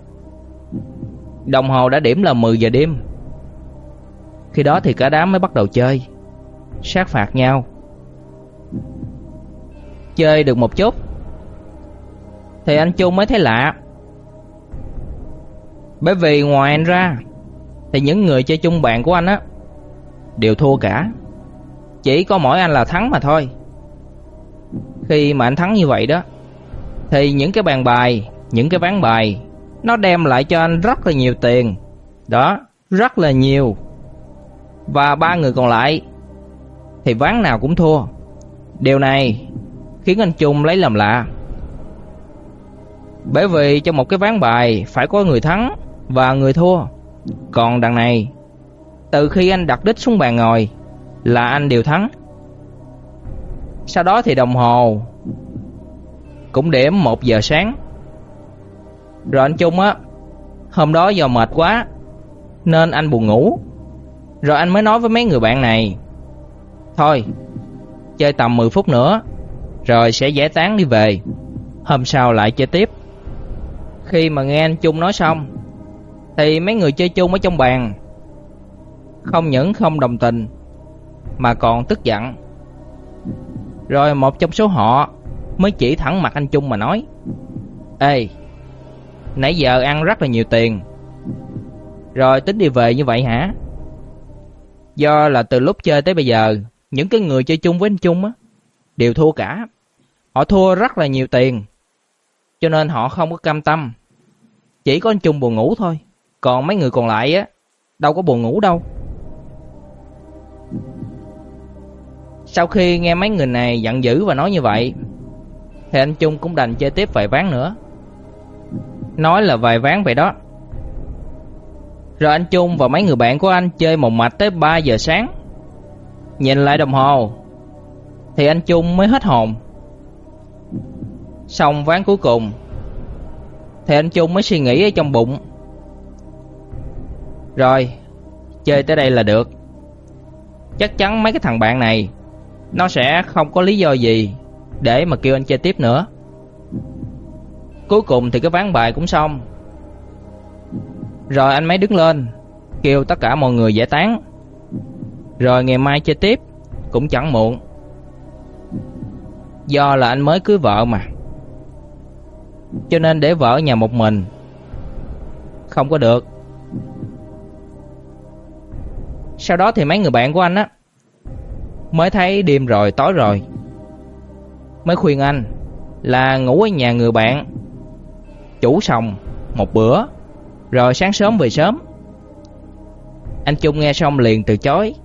Đồng hồ đã điểm là 10 giờ đêm. Khi đó thì cả đám mới bắt đầu chơi, sát phạt nhau. Chơi được một chút thì anh Trung mới thấy lạ. Bởi vì ngoài anh ra thì những người chơi chung bạn của anh á đều thua cả. Chỉ có mỗi anh là thắng mà thôi. Khi mà anh thắng như vậy đó thì những cái bàn bài, những cái ván bài nó đem lại cho anh rất là nhiều tiền. Đó, rất là nhiều. Và ba người còn lại thì ván nào cũng thua. Điều này khiến anh Trung lấy làm lạ. Bởi vì trong một cái ván bài phải có người thắng và người thua. Còn đằng này, từ khi anh đặt đích xuống bàn ngồi là anh đều thắng. Sau đó thì đồng hồ cũng điểm 1 giờ sáng. Rồi anh Trung á, hôm đó do mệt quá nên anh buồn ngủ. Rồi anh mới nói với mấy người bạn này, thôi, chơi tầm 10 phút nữa rồi sẽ giải tán đi về. Hôm sau lại chơi tiếp. Khi mà nghe anh Trung nói xong thì mấy người chơi chung ở trong bàn không những không đồng tình mà còn tức giận. Rồi một trong số họ mới chỉ thẳng mặt anh Trung mà nói: "Ê, nãy giờ ăn rất là nhiều tiền. Rồi tính đi về như vậy hả? Do là từ lúc chơi tới bây giờ, những cái người chơi chung với anh Trung á, đều thua cả. Họ thua rất là nhiều tiền, cho nên họ không có cam tâm. Chỉ có anh Trung buồn ngủ thôi, còn mấy người còn lại á, đâu có buồn ngủ đâu. Sau khi nghe mấy người này giận dữ và nói như vậy, thì anh Trung cũng đành chơi tiếp vài ván nữa. Nói là vài ván vậy đó. Rồi anh Trung và mấy người bạn của anh chơi một mạch tới 3 giờ sáng. Nhìn lại đồng hồ, thì anh Trung mới hết hồn. Xong ván cuối cùng, thì anh Trung mới suy nghĩ ở trong bụng. Rồi, chơi tới đây là được. Chắc chắn mấy cái thằng bạn này nó sẽ không có lý do gì để mà kêu anh chơi tiếp nữa. Cuối cùng thì cái ván bài cũng xong. Rồi anh mới đứng lên, kêu tất cả mọi người giải tán. Rồi ngày mai chơi tiếp cũng chẳng muộn. Do là anh mới cưới vợ mà. Cho nên để vợ ở nhà một mình không có được. Sau đó thì mấy người bạn của anh á, mới thấy đêm rồi, tối rồi. Mới khuyên anh là ngủ ở nhà người bạn, chủ sòng một bữa, rồi sáng sớm về sớm. Anh Trung nghe xong liền từ chối.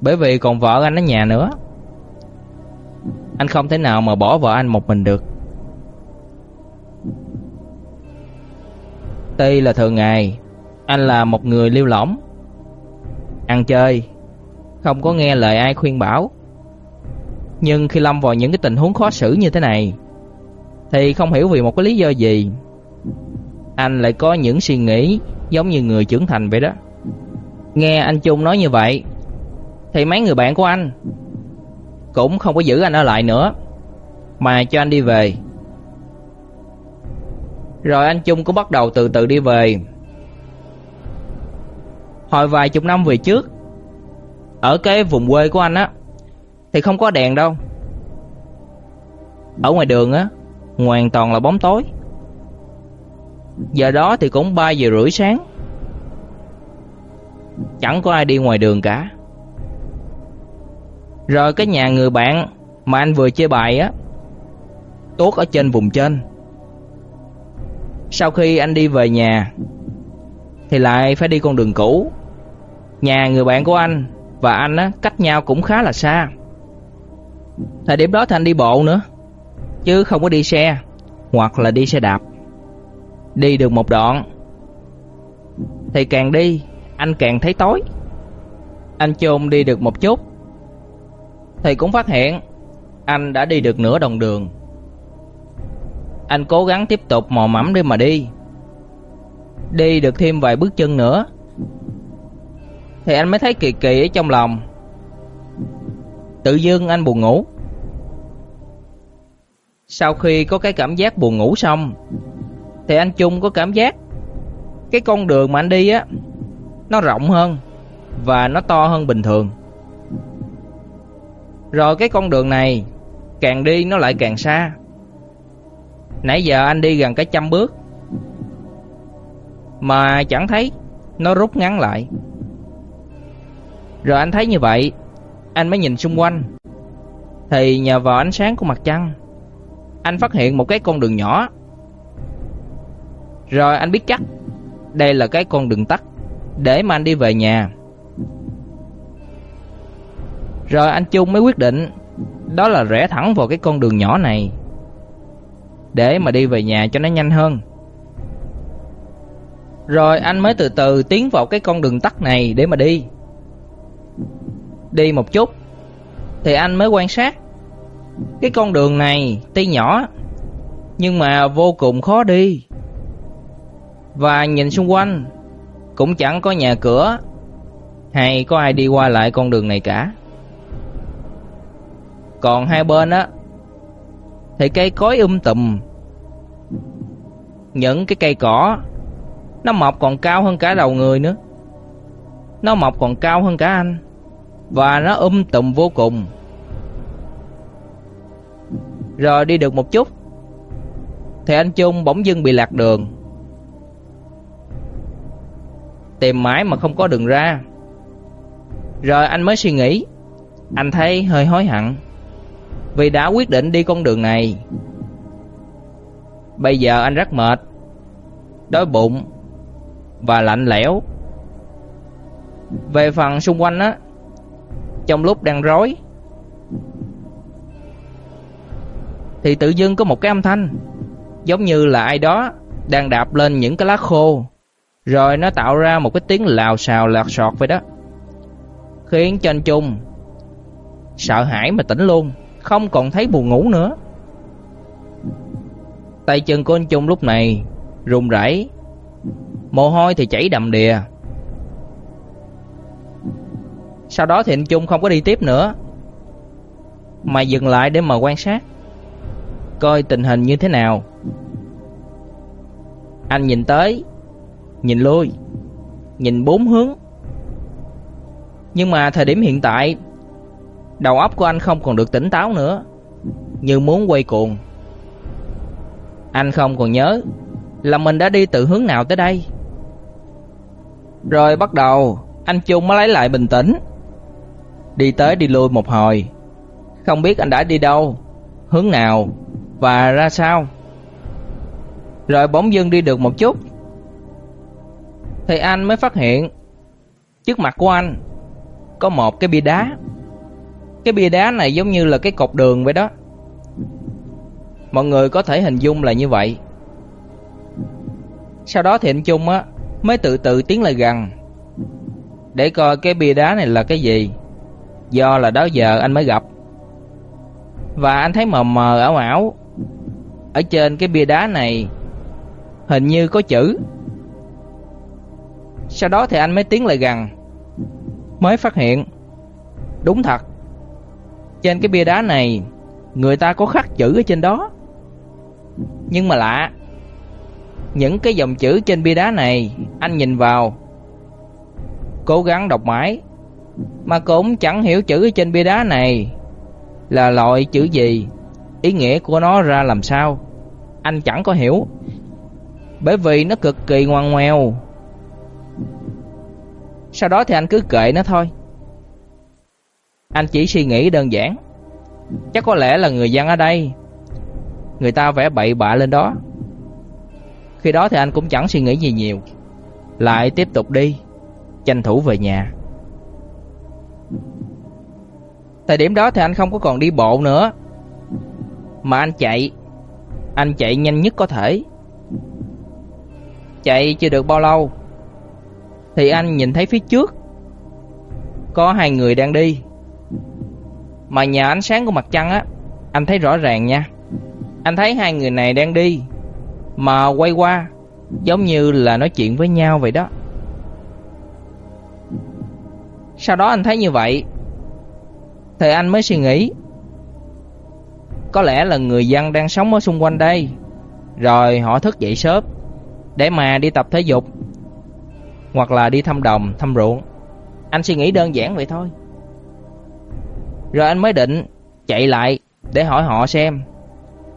Bởi vì còn vợ anh ở nhà nữa. Anh không thể nào mà bỏ vợ anh một mình được. Tây là thường ngày anh là một người liêu lỏng, ăn chơi, không có nghe lời ai khuyên bảo. Nhưng khi lâm vào những cái tình huống khó xử như thế này, thì không hiểu vì một cái lý do gì, anh lại có những suy nghĩ giống như người trưởng thành vậy đó. Nghe anh Trung nói như vậy, thì mấy người bạn của anh cũng không có giữ anh ở lại nữa, mà cho anh đi về. Rồi anh Chung cũng bắt đầu từ từ đi về. Hồi vài chục năm về trước, ở cái vùng quê của anh á thì không có đèn đâu. Ở ngoài đường á, hoàn toàn là bóng tối. Giờ đó thì cũng 3 giờ rưỡi sáng. Chẳng có ai đi ngoài đường cả. Rồi cái nhà người bạn mà anh vừa chơi bài á, tốt ở trên vùng trên. Sau khi anh đi về nhà thì lại phải đi con đường cũ. Nhà người bạn của anh và anh á cách nhau cũng khá là xa. Thời điểm đó thì anh đi bộ nữa, chứ không có đi xe hoặc là đi xe đạp. Đi được một đoạn thì càng đi anh càng thấy tối. Anh chôn đi được một chút thì cũng phát hiện anh đã đi được nửa đồng đường. Anh cố gắng tiếp tục mò mẫm đi mà đi. Đi được thêm vài bước chân nữa, thì anh mới thấy kỳ kỳ ở trong lòng. Tự dưng anh buồn ngủ. Sau khi có cái cảm giác buồn ngủ xong, thì anh Trung có cảm giác cái con đường mà anh đi á, nó rộng hơn và nó to hơn bình thường. Rồi cái con đường này càng đi nó lại càng xa. Nãy giờ anh đi gần cả trăm bước mà chẳng thấy nó rút ngắn lại. Rồi anh thấy như vậy, anh mới nhìn xung quanh. Thì nhờ vào ánh sáng của mặt trăng, anh phát hiện một cái con đường nhỏ. Rồi anh biết chắc đây là cái con đường tắt để mà anh đi về nhà. Rồi anh Chung mới quyết định đó là rẽ thẳng vào cái con đường nhỏ này để mà đi về nhà cho nó nhanh hơn. Rồi anh mới từ từ tiến vào cái con đường tắt này để mà đi. Đi một chút, thì anh mới quan sát cái con đường này tuy nhỏ, nhưng mà vô cùng khó đi. Và nhìn xung quanh, cũng chẳng có nhà cửa, hay có ai đi qua lại con đường này cả. Còn hai bên á thì cây cối um tùm. Những cái cây cỏ, nó mọc còn cao hơn cả đầu người nữa. Nó mọc còn cao hơn cả anh và nó um tùm vô cùng. Rồi đi được một chút, thì anh Trung bỗng dưng bị lạc đường. Tìm mãi mà không có đường ra Rồi anh mới suy nghĩ Anh thấy hơi hối hận vì đã quyết định đi con đường này. Bây giờ anh rất mệt, Đói bụng Và lạnh lẽo. Về phần xung quanh á, Trong lúc đang rối, Thì tự dưng có một cái âm thanh, Giống như là ai đó Đang đạp lên những cái lá khô, Rồi nó tạo ra một cái tiếng lào xào lạt sọt vậy đó, Khiến cho anh Trung Sợ hãi mà tỉnh luôn. Không còn thấy buồn ngủ nữa Tay chân của anh Trung lúc này run rẩy, mồ hôi thì chảy đầm đìa. Sau đó thì anh Trung không có đi tiếp nữa, mà dừng lại để mà quan sát, coi tình hình như thế nào. Anh nhìn tới, nhìn lui, nhìn bốn hướng. Nhưng mà thời điểm hiện tại, đầu óc của anh không còn được tỉnh táo nữa, như muốn quay cuồng. Anh không còn nhớ là mình đã đi từ hướng nào tới đây. Rồi bắt đầu, anh chung mới lấy lại bình tĩnh. Đi tới đi lui một hồi, không biết anh đã đi đâu, hướng nào và ra sao. Rồi bỗng dưng đi được một chút, thì anh mới phát hiện trước mặt của anh có một cái bia đá. Cái bia đá này giống như là cái cột đường vậy đó. Mọi người có thể hình dung là như vậy. Sau đó thì anh Trung á, mới tự tự tiến lại gần để coi cái bia đá này là cái gì. Do là đó giờ anh mới gặp. Và anh thấy mờ mờ ảo ảo ở trên cái bia đá này, hình như có chữ. Sau đó thì anh mới tiến lại gần mới phát hiện đúng thật trên cái bia đá này, người ta có khắc chữ ở trên đó. Nhưng mà lạ, Những cái dòng chữ trên bia đá này Anh nhìn vào, Cố gắng đọc mãi, Mà cũng chẳng hiểu chữ trên bia đá này Là loại chữ gì, Ý nghĩa của nó ra làm sao, Anh chẳng có hiểu, Bởi vì nó cực kỳ ngoan ngoèo Sau đó thì anh cứ kệ nó thôi anh chỉ suy nghĩ đơn giản. Chắc có lẽ là người dân ở đây, Người ta vẽ bậy bạ lên đó. Khi đó thì anh cũng chẳng suy nghĩ gì nhiều. Lại tiếp tục đi, Tranh thủ về nhà. Thời điểm đó thì anh không có còn đi bộ nữa, Mà anh chạy. Anh chạy nhanh nhất có thể. Chạy chưa được bao lâu, Thì anh nhìn thấy phía trước, Có hai người đang đi. Mà nhờ ánh sáng của mặt trăng á Anh thấy rõ ràng nha. Anh thấy hai người này đang đi Mà quay qua Giống như là nói chuyện với nhau vậy đó. Sau đó anh thấy như vậy Thì anh mới suy nghĩ Có lẽ là người dân đang sống ở xung quanh đây Rồi họ thức dậy sớm Để mà đi tập thể dục Hoặc là đi thăm đồng, thăm ruộng. Anh suy nghĩ đơn giản vậy thôi. Rồi anh mới định chạy lại để hỏi họ xem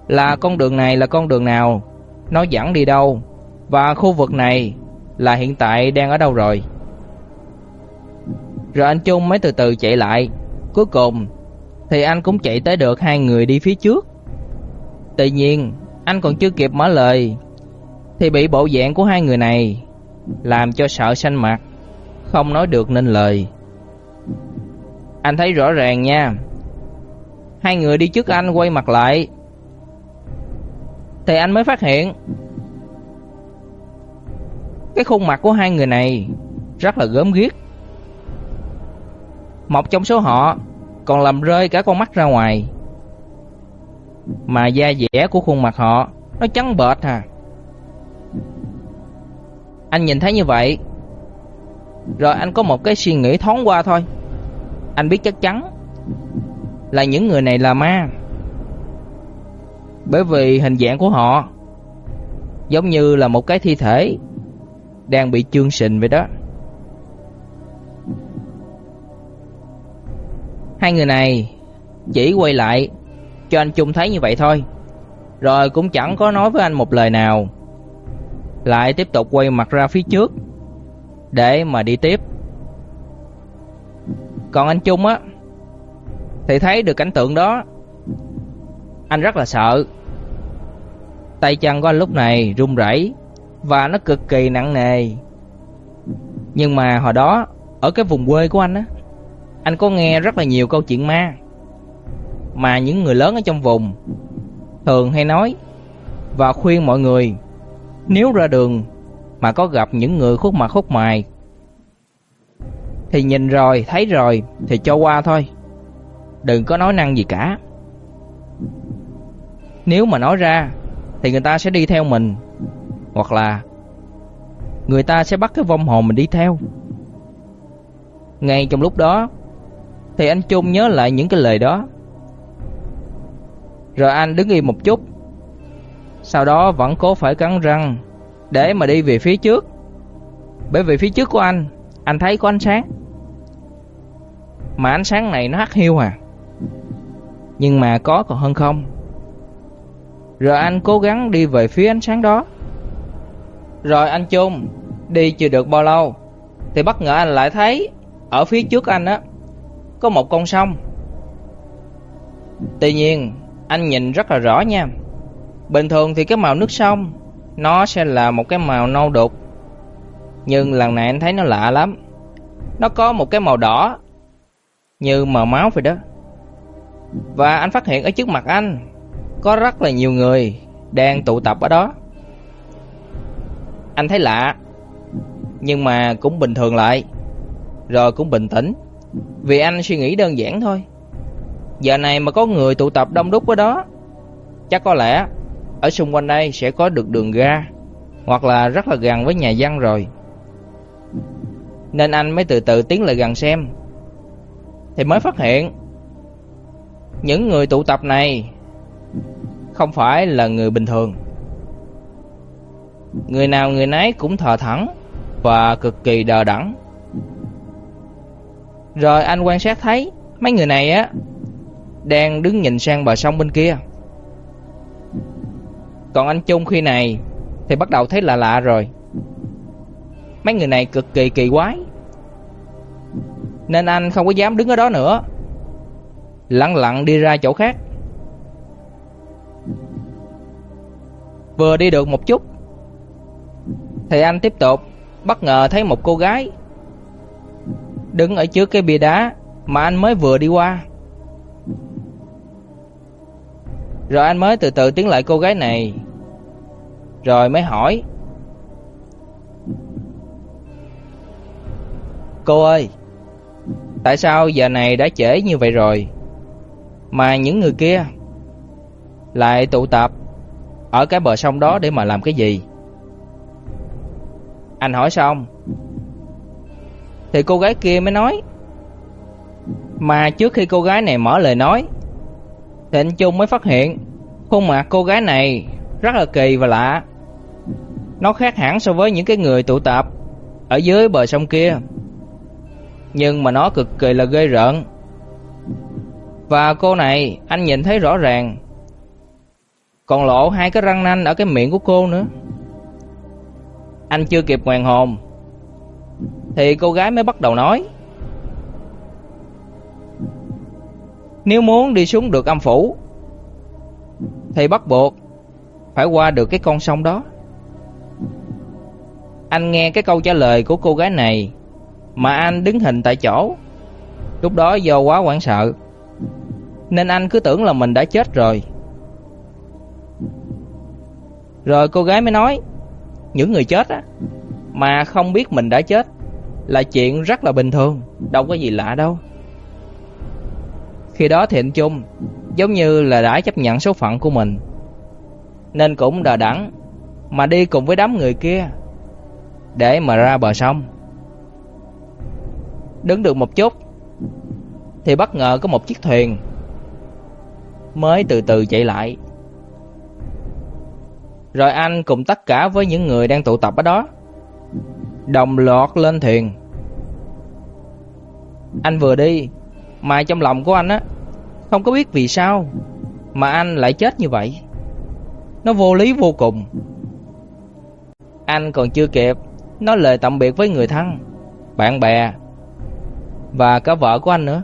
là con đường này là con đường nào, nó dẫn đi đâu và khu vực này là hiện tại đang ở đâu rồi. Rồi anh Trung mới từ từ chạy lại, cuối cùng thì anh cũng chạy tới được hai người đi phía trước. Tuy nhiên, anh còn chưa kịp mở lời thì bị bộ dạng của hai người này làm cho sợ xanh mặt, không nói được nên lời. Anh thấy rõ ràng nha. Hai người đi trước anh quay mặt lại thì anh mới phát hiện cái khuôn mặt của hai người này rất là gớm ghiếc. Một trong số họ còn làm rơi cả con mắt ra ngoài. Mà da dẻ của khuôn mặt họ nó trắng bệt à. Anh nhìn thấy như vậy, rồi anh có một cái suy nghĩ thoáng qua thôi. Anh biết chắc chắn là những người này là ma. Bởi vì hình dạng của họ Giống như là một cái thi thể Đang bị chương sình vậy đó Hai người này Chỉ quay lại Cho anh Trung thấy như vậy thôi Rồi cũng chẳng có nói với anh một lời nào Lại tiếp tục quay mặt ra phía trước để mà đi tiếp. Còn anh Trung á thì thấy được cảnh tượng đó, anh rất là sợ. Tay chân của anh lúc này run rẩy và nó cực kỳ nặng nề. Nhưng mà hồi đó ở cái vùng quê của anh á, anh có nghe rất là nhiều câu chuyện ma mà những người lớn ở trong vùng thường hay nói và khuyên mọi người nếu ra đường mà có gặp những người khuất mặt khuất mày thì nhìn rồi, thấy rồi thì cho qua thôi. Đừng có nói năng gì cả. Nếu mà nói ra thì người ta sẽ đi theo mình hoặc là người ta sẽ bắt cái vong hồn mình đi theo. Ngay trong lúc đó thì anh Trung nhớ lại những cái lời đó. Rồi anh đứng im một chút. Sau đó vẫn cố phải cắn răng để mà đi về phía trước. Bởi vì phía trước của anh, anh thấy có ánh sáng. Mà ánh sáng này nó hắt hiu à. Nhưng mà có còn hơn không. Rồi anh cố gắng đi về phía ánh sáng đó. Rồi anh chung đi chưa được bao lâu thì bất ngờ anh lại thấy ở phía trước anh á có một con sông. Tuy nhiên, anh nhìn rất là rõ nha. Bình thường thì cái màu nước sông nó sẽ là một cái màu nâu đục. Nhưng lần này anh thấy nó lạ lắm. Nó có một cái màu đỏ như màu máu vậy đó. Và anh phát hiện ở trước mặt anh có rất là nhiều người đang tụ tập ở đó. Anh thấy lạ, nhưng mà cũng bình thường lại, rồi cũng bình tĩnh. Vì anh suy nghĩ đơn giản thôi Giờ này mà có người tụ tập đông đúc ở đó Chắc có lẽ Ở xung quanh đây sẽ có được đường ra Hoặc là rất là gần với nhà dân rồi nên anh mới từ từ tiến lại gần xem. Thì mới phát hiện, Những người tụ tập này Không phải là người bình thường. Người nào người nấy cũng thờ thẳng Và cực kỳ đờ đẫn. Rồi anh quan sát thấy Mấy người này á, Đang đứng nhìn sang bờ sông bên kia. Còn anh Trung khi này Thì bắt đầu thấy lạ lạ rồi. Mấy người này cực kỳ kỳ quái Nên anh không có dám đứng ở đó nữa Lặng lặng đi ra chỗ khác Vừa đi được một chút, Thì anh tiếp tục Bất ngờ thấy một cô gái đứng ở trước cái bia đá mà anh mới vừa đi qua. Rồi anh mới từ từ tiến lại cô gái này. Rồi mới hỏi. Cô ơi, tại sao giờ này đã trễ như vậy rồi? Mà những người kia lại tụ tập ở cái bờ sông đó để mà làm cái gì? Anh hỏi xong thì cô gái kia mới nói Mà trước khi cô gái này mở lời nói Thì anh Trung mới phát hiện Khuôn mặt cô gái này Rất là kỳ và lạ Nó khác hẳn so với những cái người tụ tập Ở dưới bờ sông kia nhưng mà nó cực kỳ là ghê rợn. Và cô này, Anh nhìn thấy rõ ràng. Còn lộ hai cái răng nanh Ở cái miệng của cô nữa. Anh chưa kịp hoàn hồn, thì cô gái mới bắt đầu nói. Nếu muốn đi xuống được âm phủ, Thì bắt buộc Phải qua được cái con sông đó. Anh nghe cái câu trả lời của cô gái này mà anh đứng hình tại chỗ Lúc đó do quá hoảng sợ Nên anh cứ tưởng là mình đã chết rồi Rồi cô gái mới nói Những người chết á Mà không biết mình đã chết là chuyện rất là bình thường, đâu có gì lạ đâu. Khi đó thì anh Trung giống như là đã chấp nhận số phận của mình, nên cũng đờ đẫn mà đi cùng với đám người kia để mà ra bờ sông. Đứng được một chút thì bất ngờ có một chiếc thuyền mới từ từ chạy lại. Rồi anh cùng tất cả với những người đang tụ tập ở đó đồng loạt lên thuyền. Anh vừa đi, mà trong lòng của anh á, không có biết vì sao mà anh lại chết như vậy. Nó vô lý vô cùng. Anh còn chưa kịp nói lời tạm biệt với người thân, bạn bè và cả vợ của anh nữa.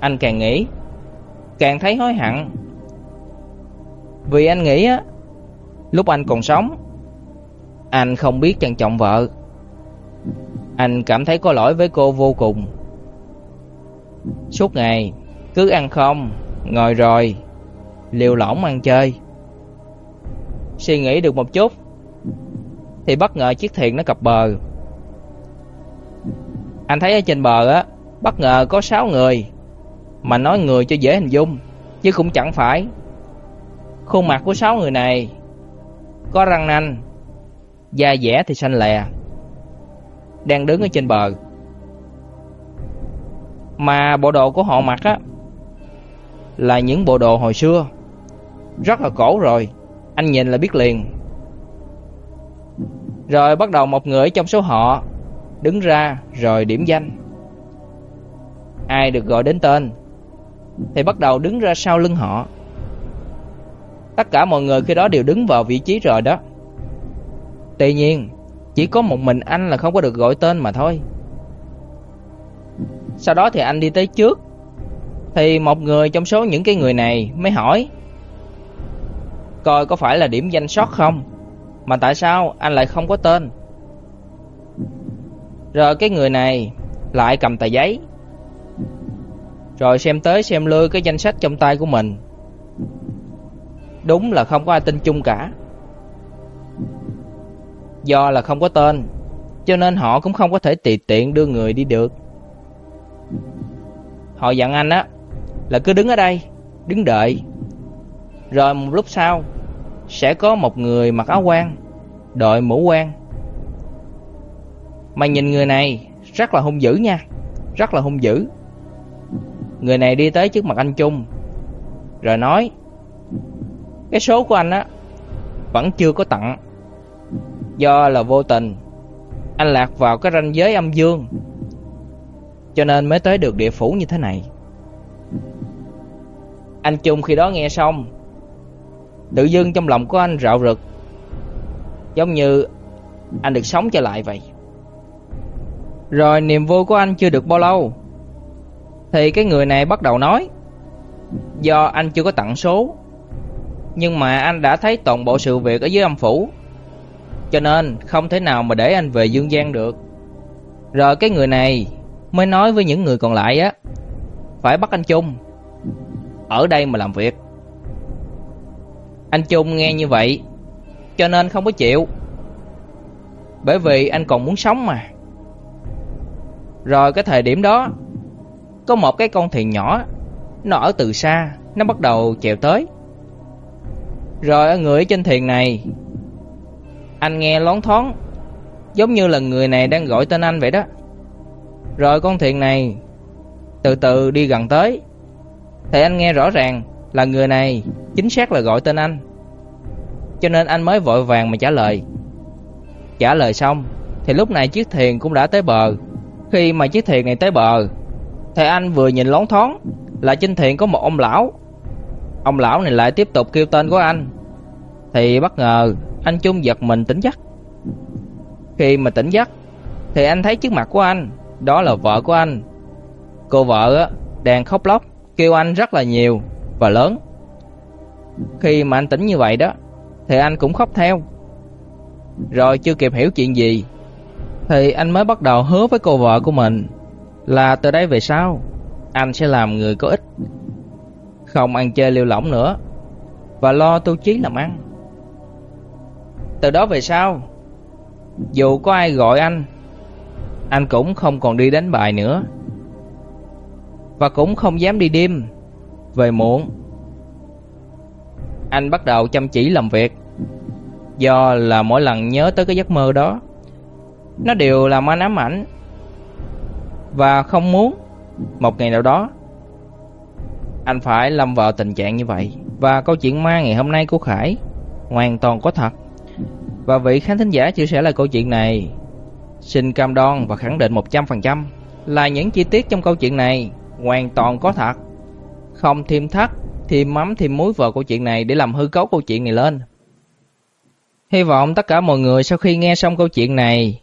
Anh càng nghĩ, càng thấy hối hận. Vì anh nghĩ á, lúc anh còn sống, anh không biết trân trọng vợ. Anh cảm thấy có lỗi với cô vô cùng. Suốt ngày cứ ăn không, ngồi rồi, liều lỏng ăn chơi. Suy nghĩ được một chút thì bất ngờ chiếc thuyền nó cập bờ. Anh thấy ở trên bờ á, bất ngờ có 6 người. Mà nói người cho dễ hình dung, chứ cũng chẳng phải. Khuôn mặt của 6 người này có răng nanh, da dẻ thì xanh lè. Đang đứng ở trên bờ. Mà bộ đồ của họ mặc á là những bộ đồ hồi xưa, rất là cổ rồi, anh nhìn là biết liền. Rồi bắt đầu một người trong số họ đứng ra rồi điểm danh. Ai được gọi đến tên thì bắt đầu đứng ra sau lưng họ. Tất cả mọi người khi đó đều đứng vào vị trí rồi đó. Tuy nhiên, chỉ có một mình anh là không có được gọi tên mà thôi. Sau đó thì anh đi tới trước thì một người trong số những cái người này mới hỏi coi có phải là điểm danh sót không mà tại sao anh lại không có tên? Rồi cái người này lại cầm tờ giấy. Rồi xem tới xem lui cái danh sách trong tay của mình. Đúng là không có ai tin chung cả. Do là không có tên, cho nên họ cũng không có thể tùy tiện đưa người đi được. Họ dặn anh á là cứ đứng ở đây, đứng đợi. Rồi một lúc sau sẽ có một người mặc áo quan, đội mũ quan. Mà nhìn người này rất là hung dữ nha, rất là hung dữ. Người này đi tới trước mặt anh Trung, rồi nói: "Cái số của anh á vẫn chưa có tặng. Do là vô tình anh lạc vào cái ranh giới âm dương, cho nên mới tới được địa phủ như thế này." Anh Trung khi đó nghe xong Tự dưng trong lòng của anh rạo rực Giống như anh được sống trở lại vậy rồi niềm vui của anh chưa được bao lâu. Thì cái người này bắt đầu nói, Do anh chưa có tặng số, Nhưng mà anh đã thấy toàn bộ sự việc ở dưới âm phủ, Cho nên không thể nào mà để anh về dương gian được. Rồi cái người này mới nói với những người còn lại á, Phải bắt anh chung, Ở đây mà làm việc. Anh Trung nghe như vậy, Cho nên không có chịu, Bởi vì anh còn muốn sống mà. Rồi cái thời điểm đó, Có một cái con thuyền nhỏ, Nó ở từ xa, Nó bắt đầu chèo tới Rồi người ở trên thuyền này, Anh nghe lón thoáng, Giống như là người này đang gọi tên anh vậy đó Rồi con thuyền này Từ từ đi gần tới, Thì anh nghe rõ ràng là người này chính xác là gọi tên anh. Cho nên anh mới vội vàng mà trả lời. Trả lời xong, thì lúc này chiếc thuyền cũng đã tới bờ. Khi mà chiếc thuyền này tới bờ thì anh vừa nhìn lón thoáng là trên thuyền có một ông lão. Ông lão này lại tiếp tục kêu tên của anh. Thì bất ngờ anh Trung giật mình tỉnh giấc. Khi mà tỉnh giấc thì anh thấy trước mặt của anh, đó là vợ của anh. Cô vợ đang khóc lóc kêu anh rất là nhiều và lớn. Khi mà anh tỉnh như vậy đó, thì anh cũng khóc theo. Rồi chưa kịp hiểu chuyện gì, thì anh mới bắt đầu hứa với cô vợ của mình là từ đây về sau, anh sẽ làm người có ích. Không ăn chơi liều lỏng nữa, và lo tu chí làm ăn. Từ đó về sau, dù có ai gọi anh, anh cũng không còn đi đánh bài nữa. Và cũng không dám đi đêm về muộn. Anh bắt đầu chăm chỉ làm việc. Do là mỗi lần nhớ tới cái giấc mơ đó, nó đều làm anh ám ảnh. Và không muốn một ngày nào đó anh phải lâm vào tình trạng như vậy. Và câu chuyện ma ngày hôm nay của Khải hoàn toàn có thật. Và vị khán thính giả chia sẻ lại câu chuyện này Xin cam đoan và khẳng định 100% Là những chi tiết trong câu chuyện này Hoàn toàn có thật không thêm thắt, thêm mắm, thêm muối vào câu chuyện này để làm hư cấu câu chuyện này lên. Hy vọng tất cả mọi người sau khi nghe xong câu chuyện này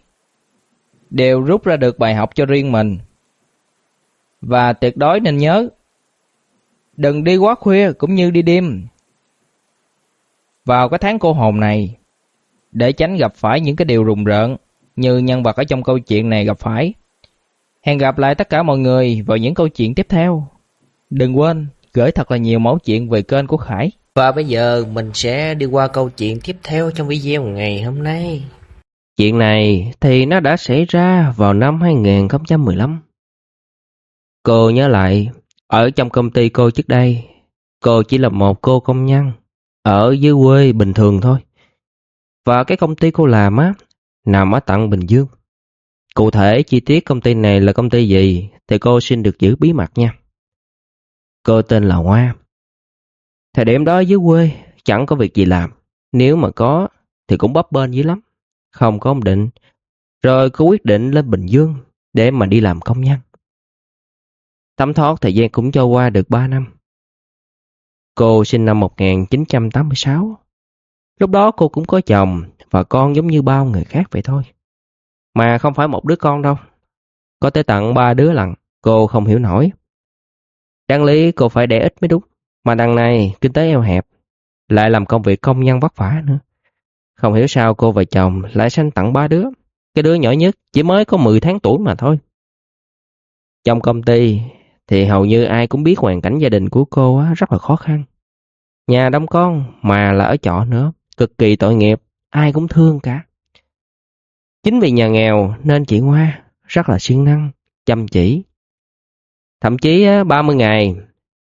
đều rút ra được bài học cho riêng mình. Và tuyệt đối nên nhớ, đừng đi quá khuya cũng như đi đêm. Vào cái tháng cô hồn này, để tránh gặp phải những cái điều rùng rợn như nhân vật ở trong câu chuyện này gặp phải. Hẹn gặp lại tất cả mọi người vào những câu chuyện tiếp theo. Đừng quên gửi thật là nhiều mẫu chuyện về kênh của Khải. Và bây giờ mình sẽ đi qua câu chuyện tiếp theo trong video ngày hôm nay. Chuyện này thì nó đã xảy ra vào năm 2015. Cô nhớ lại, ở trong công ty cô trước đây, cô chỉ là một cô công nhân, ở dưới quê bình thường thôi. Và cái công ty cô làm á, nằm ở tận Bình Dương. Cụ thể chi tiết công ty này là công ty gì thì cô xin được giữ bí mật nha. Cô tên là Hoa. Thời điểm đó dưới quê chẳng có việc gì làm. Nếu mà có thì cũng bấp bênh dữ lắm. Không có ổn định. Rồi cô quyết định lên Bình Dương để mà đi làm công nhân. Tấm thoát thời gian cũng cho qua được 3 năm. Cô sinh năm 1986. Lúc đó cô cũng có chồng và con giống như bao người khác vậy thôi. Mà không phải một đứa con đâu. Có tới tận ba đứa lần, cô không hiểu nổi. Đáng lý cô phải đẻ ít mới đúng. Mà đằng này kinh tế eo hẹp, lại làm công việc công nhân vất vả nữa. Không hiểu sao cô và chồng lại sanh tặng ba đứa. Cái đứa nhỏ nhất chỉ mới có 10 tháng tuổi mà thôi. Trong công ty thì hầu như ai cũng biết hoàn cảnh gia đình của cô rất là khó khăn. Nhà đông con mà là ở trọ nữa, cực kỳ tội nghiệp, ai cũng thương cả. Chính vì nhà nghèo nên chị Hoa rất là siêng năng, chăm chỉ. Thậm chí 30 ngày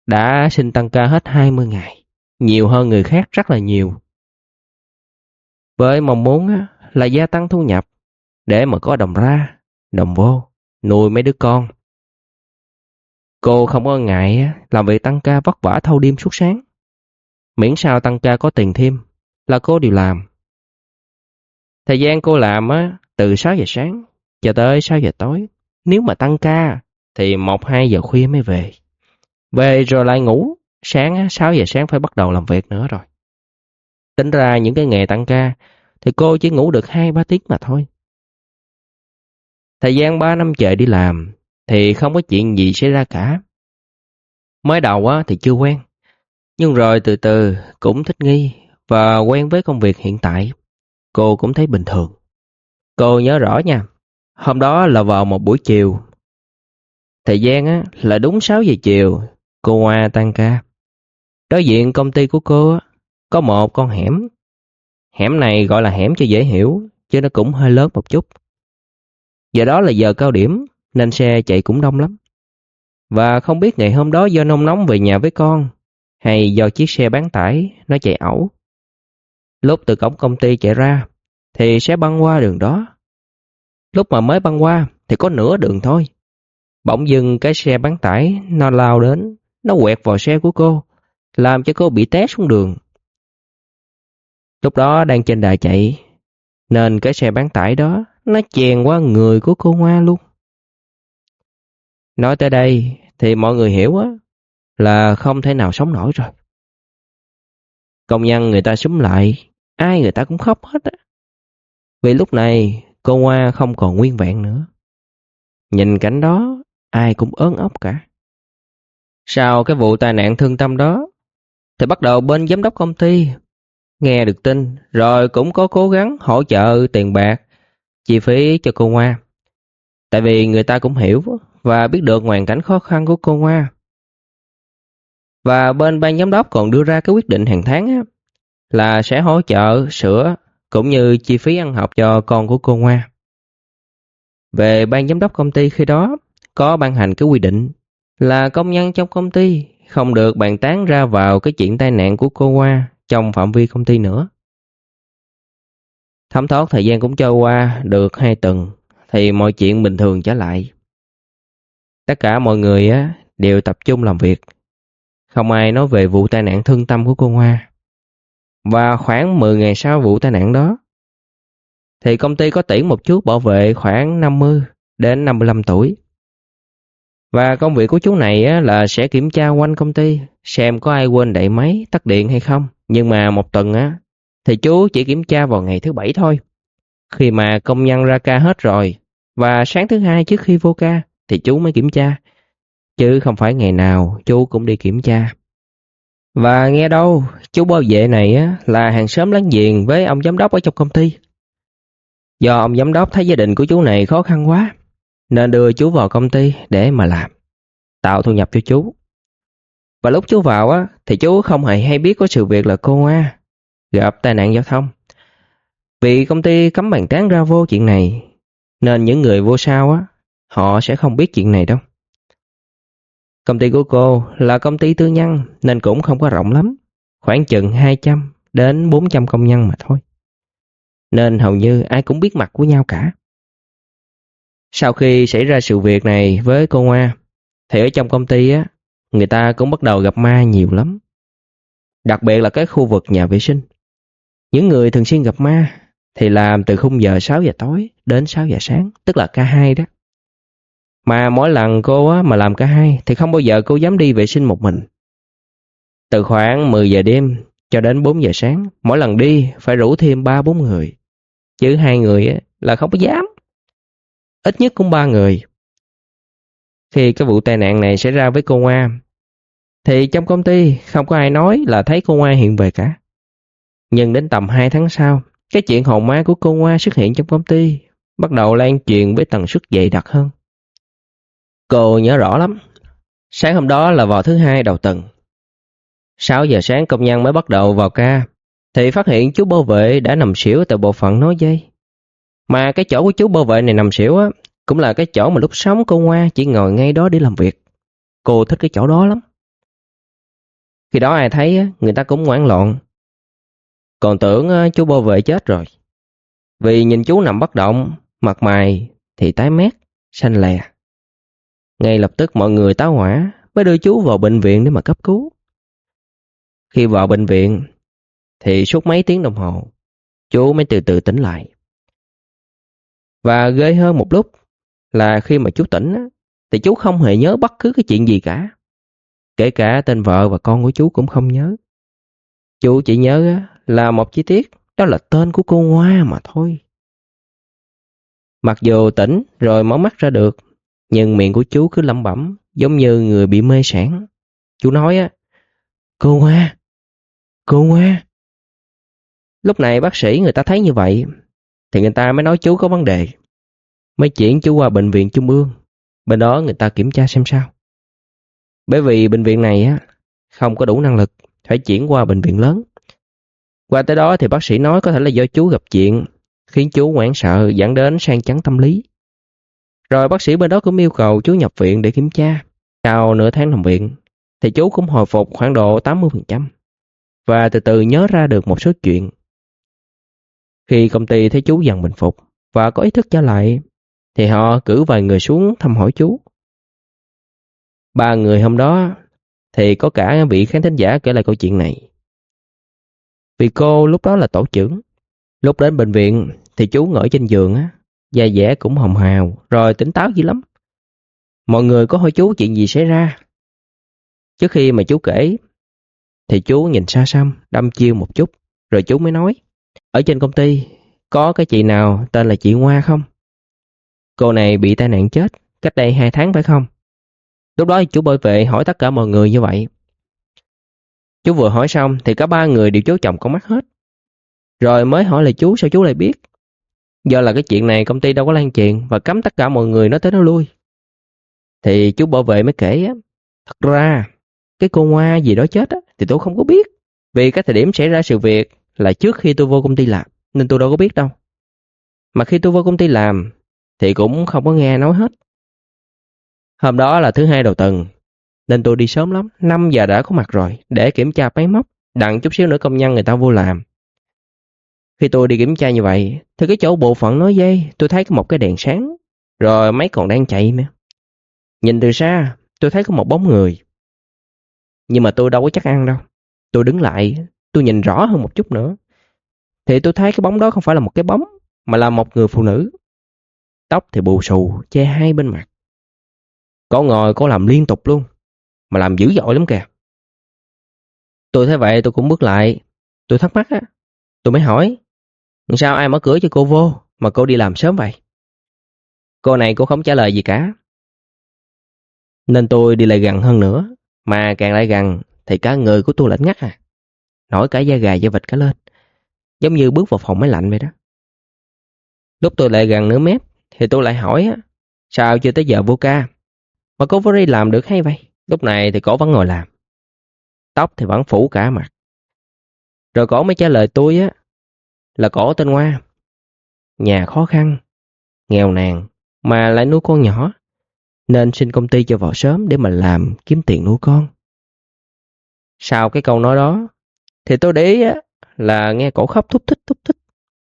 đã xin tăng ca hết 20 ngày, nhiều hơn người khác rất là nhiều. Với mong muốn là gia tăng thu nhập để mà có đồng ra, đồng vô, nuôi mấy đứa con. Cô không có ngại làm việc tăng ca vất vả thâu đêm suốt sáng. Miễn sao tăng ca có tiền thêm là cô đều làm. Thời gian cô làm á, từ 6 giờ sáng cho tới 6 giờ tối. Nếu mà tăng ca thì 1-2 giờ khuya mới về. Về rồi lại ngủ, sáng 6 giờ sáng phải bắt đầu làm việc nữa rồi. Tính ra những cái nghề tăng ca thì cô chỉ ngủ được 2-3 tiếng mà thôi. Thời gian 3 năm trời đi làm thì không có chuyện gì xảy ra cả. Mới đầu á thì chưa quen, nhưng rồi từ từ cũng thích nghi và quen với công việc hiện tại. Cô cũng thấy bình thường. Cô nhớ rõ nha, hôm đó là vào một buổi chiều. Thời gian á là đúng 6 giờ chiều Cô Hoa tan ca. Đối diện công ty của cô có một con hẻm. Hẻm này gọi là hẻm cho dễ hiểu, chứ nó cũng hơi lớn một chút. Giờ đó là giờ cao điểm, nên xe chạy cũng đông lắm. Và không biết ngày hôm đó do nông nóng về nhà với con, hay do chiếc xe bán tải nó chạy ẩu. Lúc từ cổng công ty chạy ra, thì sẽ băng qua đường đó. Lúc mà mới băng qua, thì có nửa đường thôi. Bỗng dưng cái xe bán tải nó lao đến nó quẹt vào xe của cô, làm cho cô bị té xuống đường. Lúc đó đang trên đà chạy, nên cái xe bán tải đó nó chèn qua người của cô Hoa luôn. Nói tới đây thì mọi người hiểu á là không thể nào sống nổi rồi. Công nhân người ta súng lại, ai người ta cũng khóc hết á. Vì lúc này cô Hoa không còn nguyên vẹn nữa. Nhìn cảnh đó, ai cũng ớn ốc cả. Sau cái vụ tai nạn thương tâm đó, thì bắt đầu bên giám đốc công ty nghe được tin rồi cũng có cố gắng hỗ trợ tiền bạc, chi phí cho cô Hoa. Tại vì người ta cũng hiểu và biết được hoàn cảnh khó khăn của cô Hoa. Và bên ban giám đốc còn đưa ra cái quyết định hàng tháng á, là sẽ hỗ trợ sữa cũng như chi phí ăn học cho con của cô Hoa. Về ban giám đốc công ty khi đó có ban hành cái quy định là công nhân trong công ty không được bàn tán ra vào cái chuyện tai nạn của cô Hoa trong phạm vi công ty nữa. Thấm thoát thời gian cũng trôi qua được hai tuần thì mọi chuyện bình thường trở lại. Tất cả mọi người á đều tập trung làm việc. Không ai nói về vụ tai nạn thương tâm của cô Hoa. Và khoảng 10 ngày sau vụ tai nạn đó thì công ty có tuyển một chú bảo vệ khoảng 50 đến 55 tuổi và công việc của chú này á, là sẽ kiểm tra quanh công ty xem có ai quên đậy máy, tắt điện hay không. Nhưng mà một tuần á thì chú chỉ kiểm tra vào ngày thứ bảy thôi. Khi mà công nhân ra ca hết rồi, và sáng thứ hai trước khi vô ca, thì chú mới kiểm tra. Chứ không phải ngày nào chú cũng đi kiểm tra. Và nghe đâu, chú bảo vệ này á, là hàng xóm láng giềng với ông giám đốc ở trong công ty. Do ông giám đốc thấy gia đình của chú này khó khăn quá, nên đưa chú vào công ty để mà làm, tạo thu nhập cho chú. Và lúc chú vào á, thì chú không hề hay biết có sự việc là cô Hoa gặp tai nạn giao thông. Vì công ty cấm bàn tán ra vô chuyện này, nên những người vô sau á, họ sẽ không biết chuyện này đâu. Công ty của cô là công ty tư nhân nên cũng không có rộng lắm, khoảng chừng 200 đến 400 công nhân mà thôi. Nên hầu như ai cũng biết mặt của nhau cả. Sau khi xảy ra sự việc này với cô Hoa, thì ở trong công ty á, người ta cũng bắt đầu gặp ma nhiều lắm. Đặc biệt là cái khu vực nhà vệ sinh. Những người thường xuyên gặp ma thì làm từ khung giờ 6 giờ tối đến 6 giờ sáng, tức là ca 2 đó. Mà mỗi lần cô á, mà làm cả hai thì không bao giờ cô dám đi vệ sinh một mình. Từ khoảng 10 giờ đêm cho đến 4 giờ sáng, mỗi lần đi phải rủ thêm 3-4 người. Chứ hai người á, là không có dám. Ít nhất cũng ba người. Khi cái vụ tai nạn này xảy ra với cô Hoa, thì trong công ty không có ai nói là thấy cô Hoa hiện về cả. Nhưng đến tầm 2 tháng sau, cái chuyện hồn ma của cô Hoa xuất hiện trong công ty bắt đầu lan truyền với tần suất dày đặc hơn. Cô nhớ rõ lắm. Sáng hôm đó là vào thứ hai đầu tuần. 6 giờ sáng công nhân mới bắt đầu vào ca, thì phát hiện chú bảo vệ đã nằm xỉu tại bộ phận nối dây. Mà cái chỗ của chú bảo vệ này nằm xỉu á, cũng là cái chỗ mà lúc sống cô Hoa chỉ ngồi ngay đó để làm việc. Cô thích cái chỗ đó lắm. Khi đó ai thấy người ta cũng ngoãn loạn. Còn tưởng chú bảo vệ chết rồi. Vì nhìn chú nằm bất động, mặt mày thì tái mét, xanh lè. Ngay lập tức mọi người táo hỏa mới đưa chú vào bệnh viện để mà cấp cứu. Khi vào bệnh viện thì suốt mấy tiếng đồng hồ chú mới từ từ tỉnh lại. Và ghê hơn một lúc là khi mà chú tỉnh thì chú không hề nhớ bất cứ cái chuyện gì cả. Kể cả tên vợ và con của chú cũng không nhớ. Chú chỉ nhớ là một chi tiết đó là tên của cô Hoa mà thôi. Mặc dù tỉnh rồi mở mắt ra được nhưng miệng của chú cứ lẩm bẩm giống như người bị mê sản. Chú nói á, cô Hoa, cô Hoa. Lúc này bác sĩ người ta thấy như vậy, thì người ta mới nói chú có vấn đề. Mới chuyển chú qua bệnh viện trung ương, bên đó người ta kiểm tra xem sao. Bởi vì bệnh viện này á không có đủ năng lực, phải chuyển qua bệnh viện lớn. Qua tới đó thì bác sĩ nói có thể là do chú gặp chuyện, khiến chú hoảng sợ dẫn đến sang chấn tâm lý. Rồi bác sĩ bên đó cũng yêu cầu chú nhập viện để kiểm tra. Sau nửa tháng nằm viện, thì chú cũng hồi phục khoảng độ 80%. Và từ từ nhớ ra được một số chuyện. Khi công ty thấy chú dần bình phục và có ý thức trở lại, thì họ cử vài người xuống thăm hỏi chú. Ba người hôm đó thì có cả vị khán thính giả kể lại câu chuyện này. Vì cô lúc đó là tổ trưởng. Lúc đến bệnh viện thì chú ngồi trên giường á, da dẻ cũng hồng hào, rồi tỉnh táo dữ lắm. Mọi người có hỏi chú chuyện gì xảy ra. Trước khi mà chú kể, thì chú nhìn xa xăm, đâm chiêu một chút, rồi chú mới nói, ở trên công ty, có cái chị nào tên là chị Hoa không? Cô này bị tai nạn chết, cách đây hai tháng phải không? Lúc đó chú bảo vệ hỏi tất cả mọi người như vậy. Chú vừa hỏi xong thì cả ba người đều chú chồng con mắt hết. Rồi mới hỏi là chú sao chú lại biết. Do là cái chuyện này công ty đâu có lan truyền và cấm tất cả mọi người nói tới nói lui. Thì chú bảo vệ mới kể á, thật ra cái cô Hoa gì đó chết á, thì tôi không có biết. Vì cái thời điểm xảy ra sự việc là trước khi tôi vô công ty làm, nên tôi đâu có biết đâu. Mà khi tôi vô công ty làm, thì cũng không có nghe nói hết. Hôm đó là thứ hai đầu tuần, nên tôi đi sớm lắm, 5 giờ đã có mặt rồi, để kiểm tra máy móc, đặng chút xíu nữa công nhân người ta vô làm. Khi tôi đi kiểm tra như vậy, thì cái chỗ bộ phận nối dây, tôi thấy có một cái đèn sáng, rồi máy còn đang chạy nữa. Nhìn từ xa, tôi thấy có một bóng người. Nhưng mà tôi đâu có chắc ăn đâu. Tôi đứng lại, tôi nhìn rõ hơn một chút nữa. Thì tôi thấy cái bóng đó không phải là một cái bóng, mà là một người phụ nữ. Tóc thì bù xù, che hai bên mặt. Có ngồi có làm liên tục luôn, mà làm dữ dội lắm kìa. Tôi thấy vậy tôi cũng bước lại, tôi thắc mắc á, Tôi mới hỏi, sao ai mở cửa cho cô vô mà cô đi làm sớm vậy? Cô này cô không trả lời gì cả. Nên tôi đi lại gần hơn nữa, mà càng lại gần thì cả người của tôi lạnh ngắt à. Nổi cả da gà da vịt cả lên, giống như bước vào phòng máy lạnh vậy đó. Lúc tôi lại gần nửa mét thì tôi lại hỏi á, sao chưa tới giờ vô ca? Mà cô Vori làm được hay vậy? Lúc này thì cổ vẫn ngồi làm. Tóc thì vẫn phủ cả mặt. Rồi cổ mới trả lời tôi á, là cổ tên Hoa. Nhà khó khăn, nghèo nàn, mà lại nuôi con nhỏ. Nên xin công ty cho vào sớm để mà làm kiếm tiền nuôi con. Sau cái câu nói đó, thì tôi để ý á, là nghe cổ khóc thúc thích thúc thích,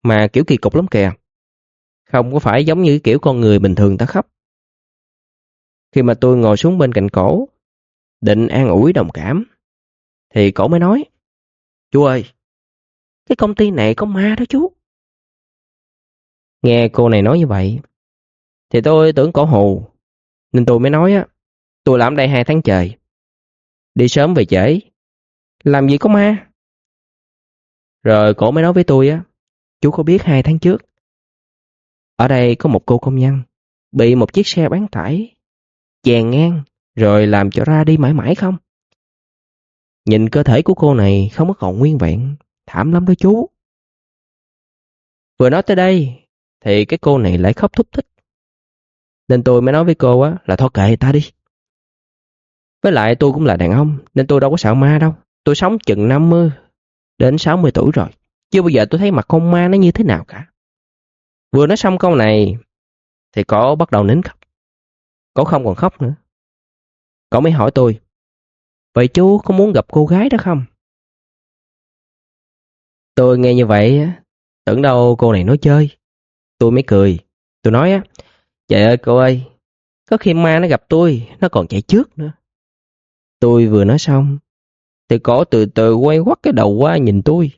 mà kiểu kỳ cục lắm kìa. Không có phải giống như kiểu con người bình thường ta khóc. Khi mà tôi ngồi xuống bên cạnh cổ, định an ủi đồng cảm, thì cổ mới nói, Chú ơi, cái công ty này có ma đó chú. Nghe cô này nói như vậy, thì tôi tưởng cổ hù, nên tôi mới nói á, tôi làm đây hai tháng trời. Đi sớm về trễ, làm gì có ma. Rồi cổ mới nói với tôi á, chú có biết hai tháng trước, ở đây có một cô công nhân, bị một chiếc xe bán tải, chèn ngang, rồi làm cho ra đi mãi mãi không? Nhìn cơ thể của cô này không có còn nguyên vẹn, thảm lắm đó chú. Vừa nói tới đây, thì cái cô này lại khóc thúc thích. Nên tôi mới nói với cô á là thôi kệ ta đi. Với lại tôi cũng là đàn ông, nên tôi đâu có sợ ma đâu. Tôi sống chừng 50 đến 60 tuổi rồi. Chưa bao giờ tôi thấy mặt con ma nó như thế nào cả. Vừa nói xong câu này, thì cô bắt đầu nín khóc. Cổ không còn khóc nữa. Cổ mới hỏi tôi, vậy chú có muốn gặp cô gái đó không? Tôi nghe như vậy, tưởng đâu cô này nói chơi. Tôi mới cười. Tôi nói á, trời ơi cô ơi, có khi ma nó gặp tôi, nó còn chạy trước nữa. Tôi vừa nói xong, thì cổ từ từ quay quắt cái đầu qua nhìn tôi.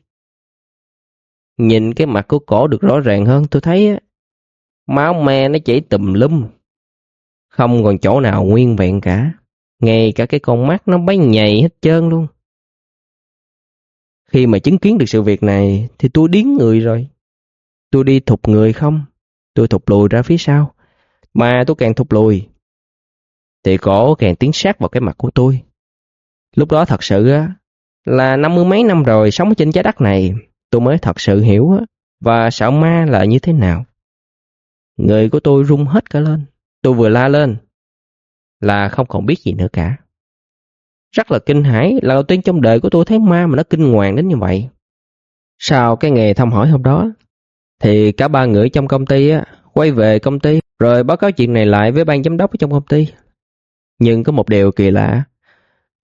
Nhìn cái mặt của cổ được rõ ràng hơn, tôi thấy á, máu me nó chảy tùm lum. Không còn chỗ nào nguyên vẹn cả. Ngay cả cái con mắt nó bấy nhầy hết trơn luôn. Khi mà chứng kiến được sự việc này, thì tôi điến người rồi. Tôi đi thụt người không? Tôi thụt lùi ra phía sau. Mà tôi càng thụt lùi, thì cổ càng tiến sát vào cái mặt của tôi. Lúc đó thật sự á, là năm mươi mấy năm rồi sống trên trái đất này, tôi mới thật sự hiểu á, và sợ ma là như thế nào. Người của tôi rung hết cả lên. Tôi vừa la lên là không còn biết gì nữa cả. Rất là kinh hãi, lần đầu tiên trong đời của tôi thấy ma mà nó kinh hoàng đến như vậy. Sau cái nghề thăm hỏi hôm đó, thì cả ba người trong công ty á, quay về công ty rồi báo cáo chuyện này lại với ban giám đốc ở trong công ty. Nhưng có một điều kỳ lạ,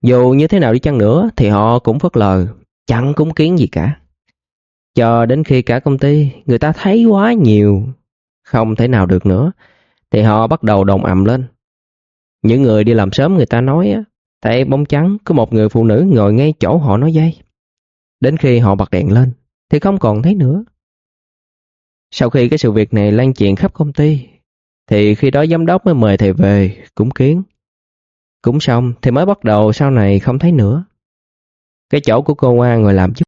dù như thế nào đi chăng nữa thì họ cũng phớt lờ, chẳng cúng kiến gì cả. Cho đến khi cả công ty người ta thấy quá nhiều, không thể nào được nữa, thì họ bắt đầu đồng ầm lên. Những người đi làm sớm người ta nói á, Tại bóng trắng có một người phụ nữ ngồi ngay chỗ họ nói dây. Đến khi họ bật đèn lên thì không còn thấy nữa. Sau khi cái sự việc này lan truyền khắp công ty thì khi đó giám đốc mới mời thầy về cúng kiến. Cúng xong thì mới bắt đầu sau này không thấy nữa. Cái chỗ của cô Hoa ngồi làm giúp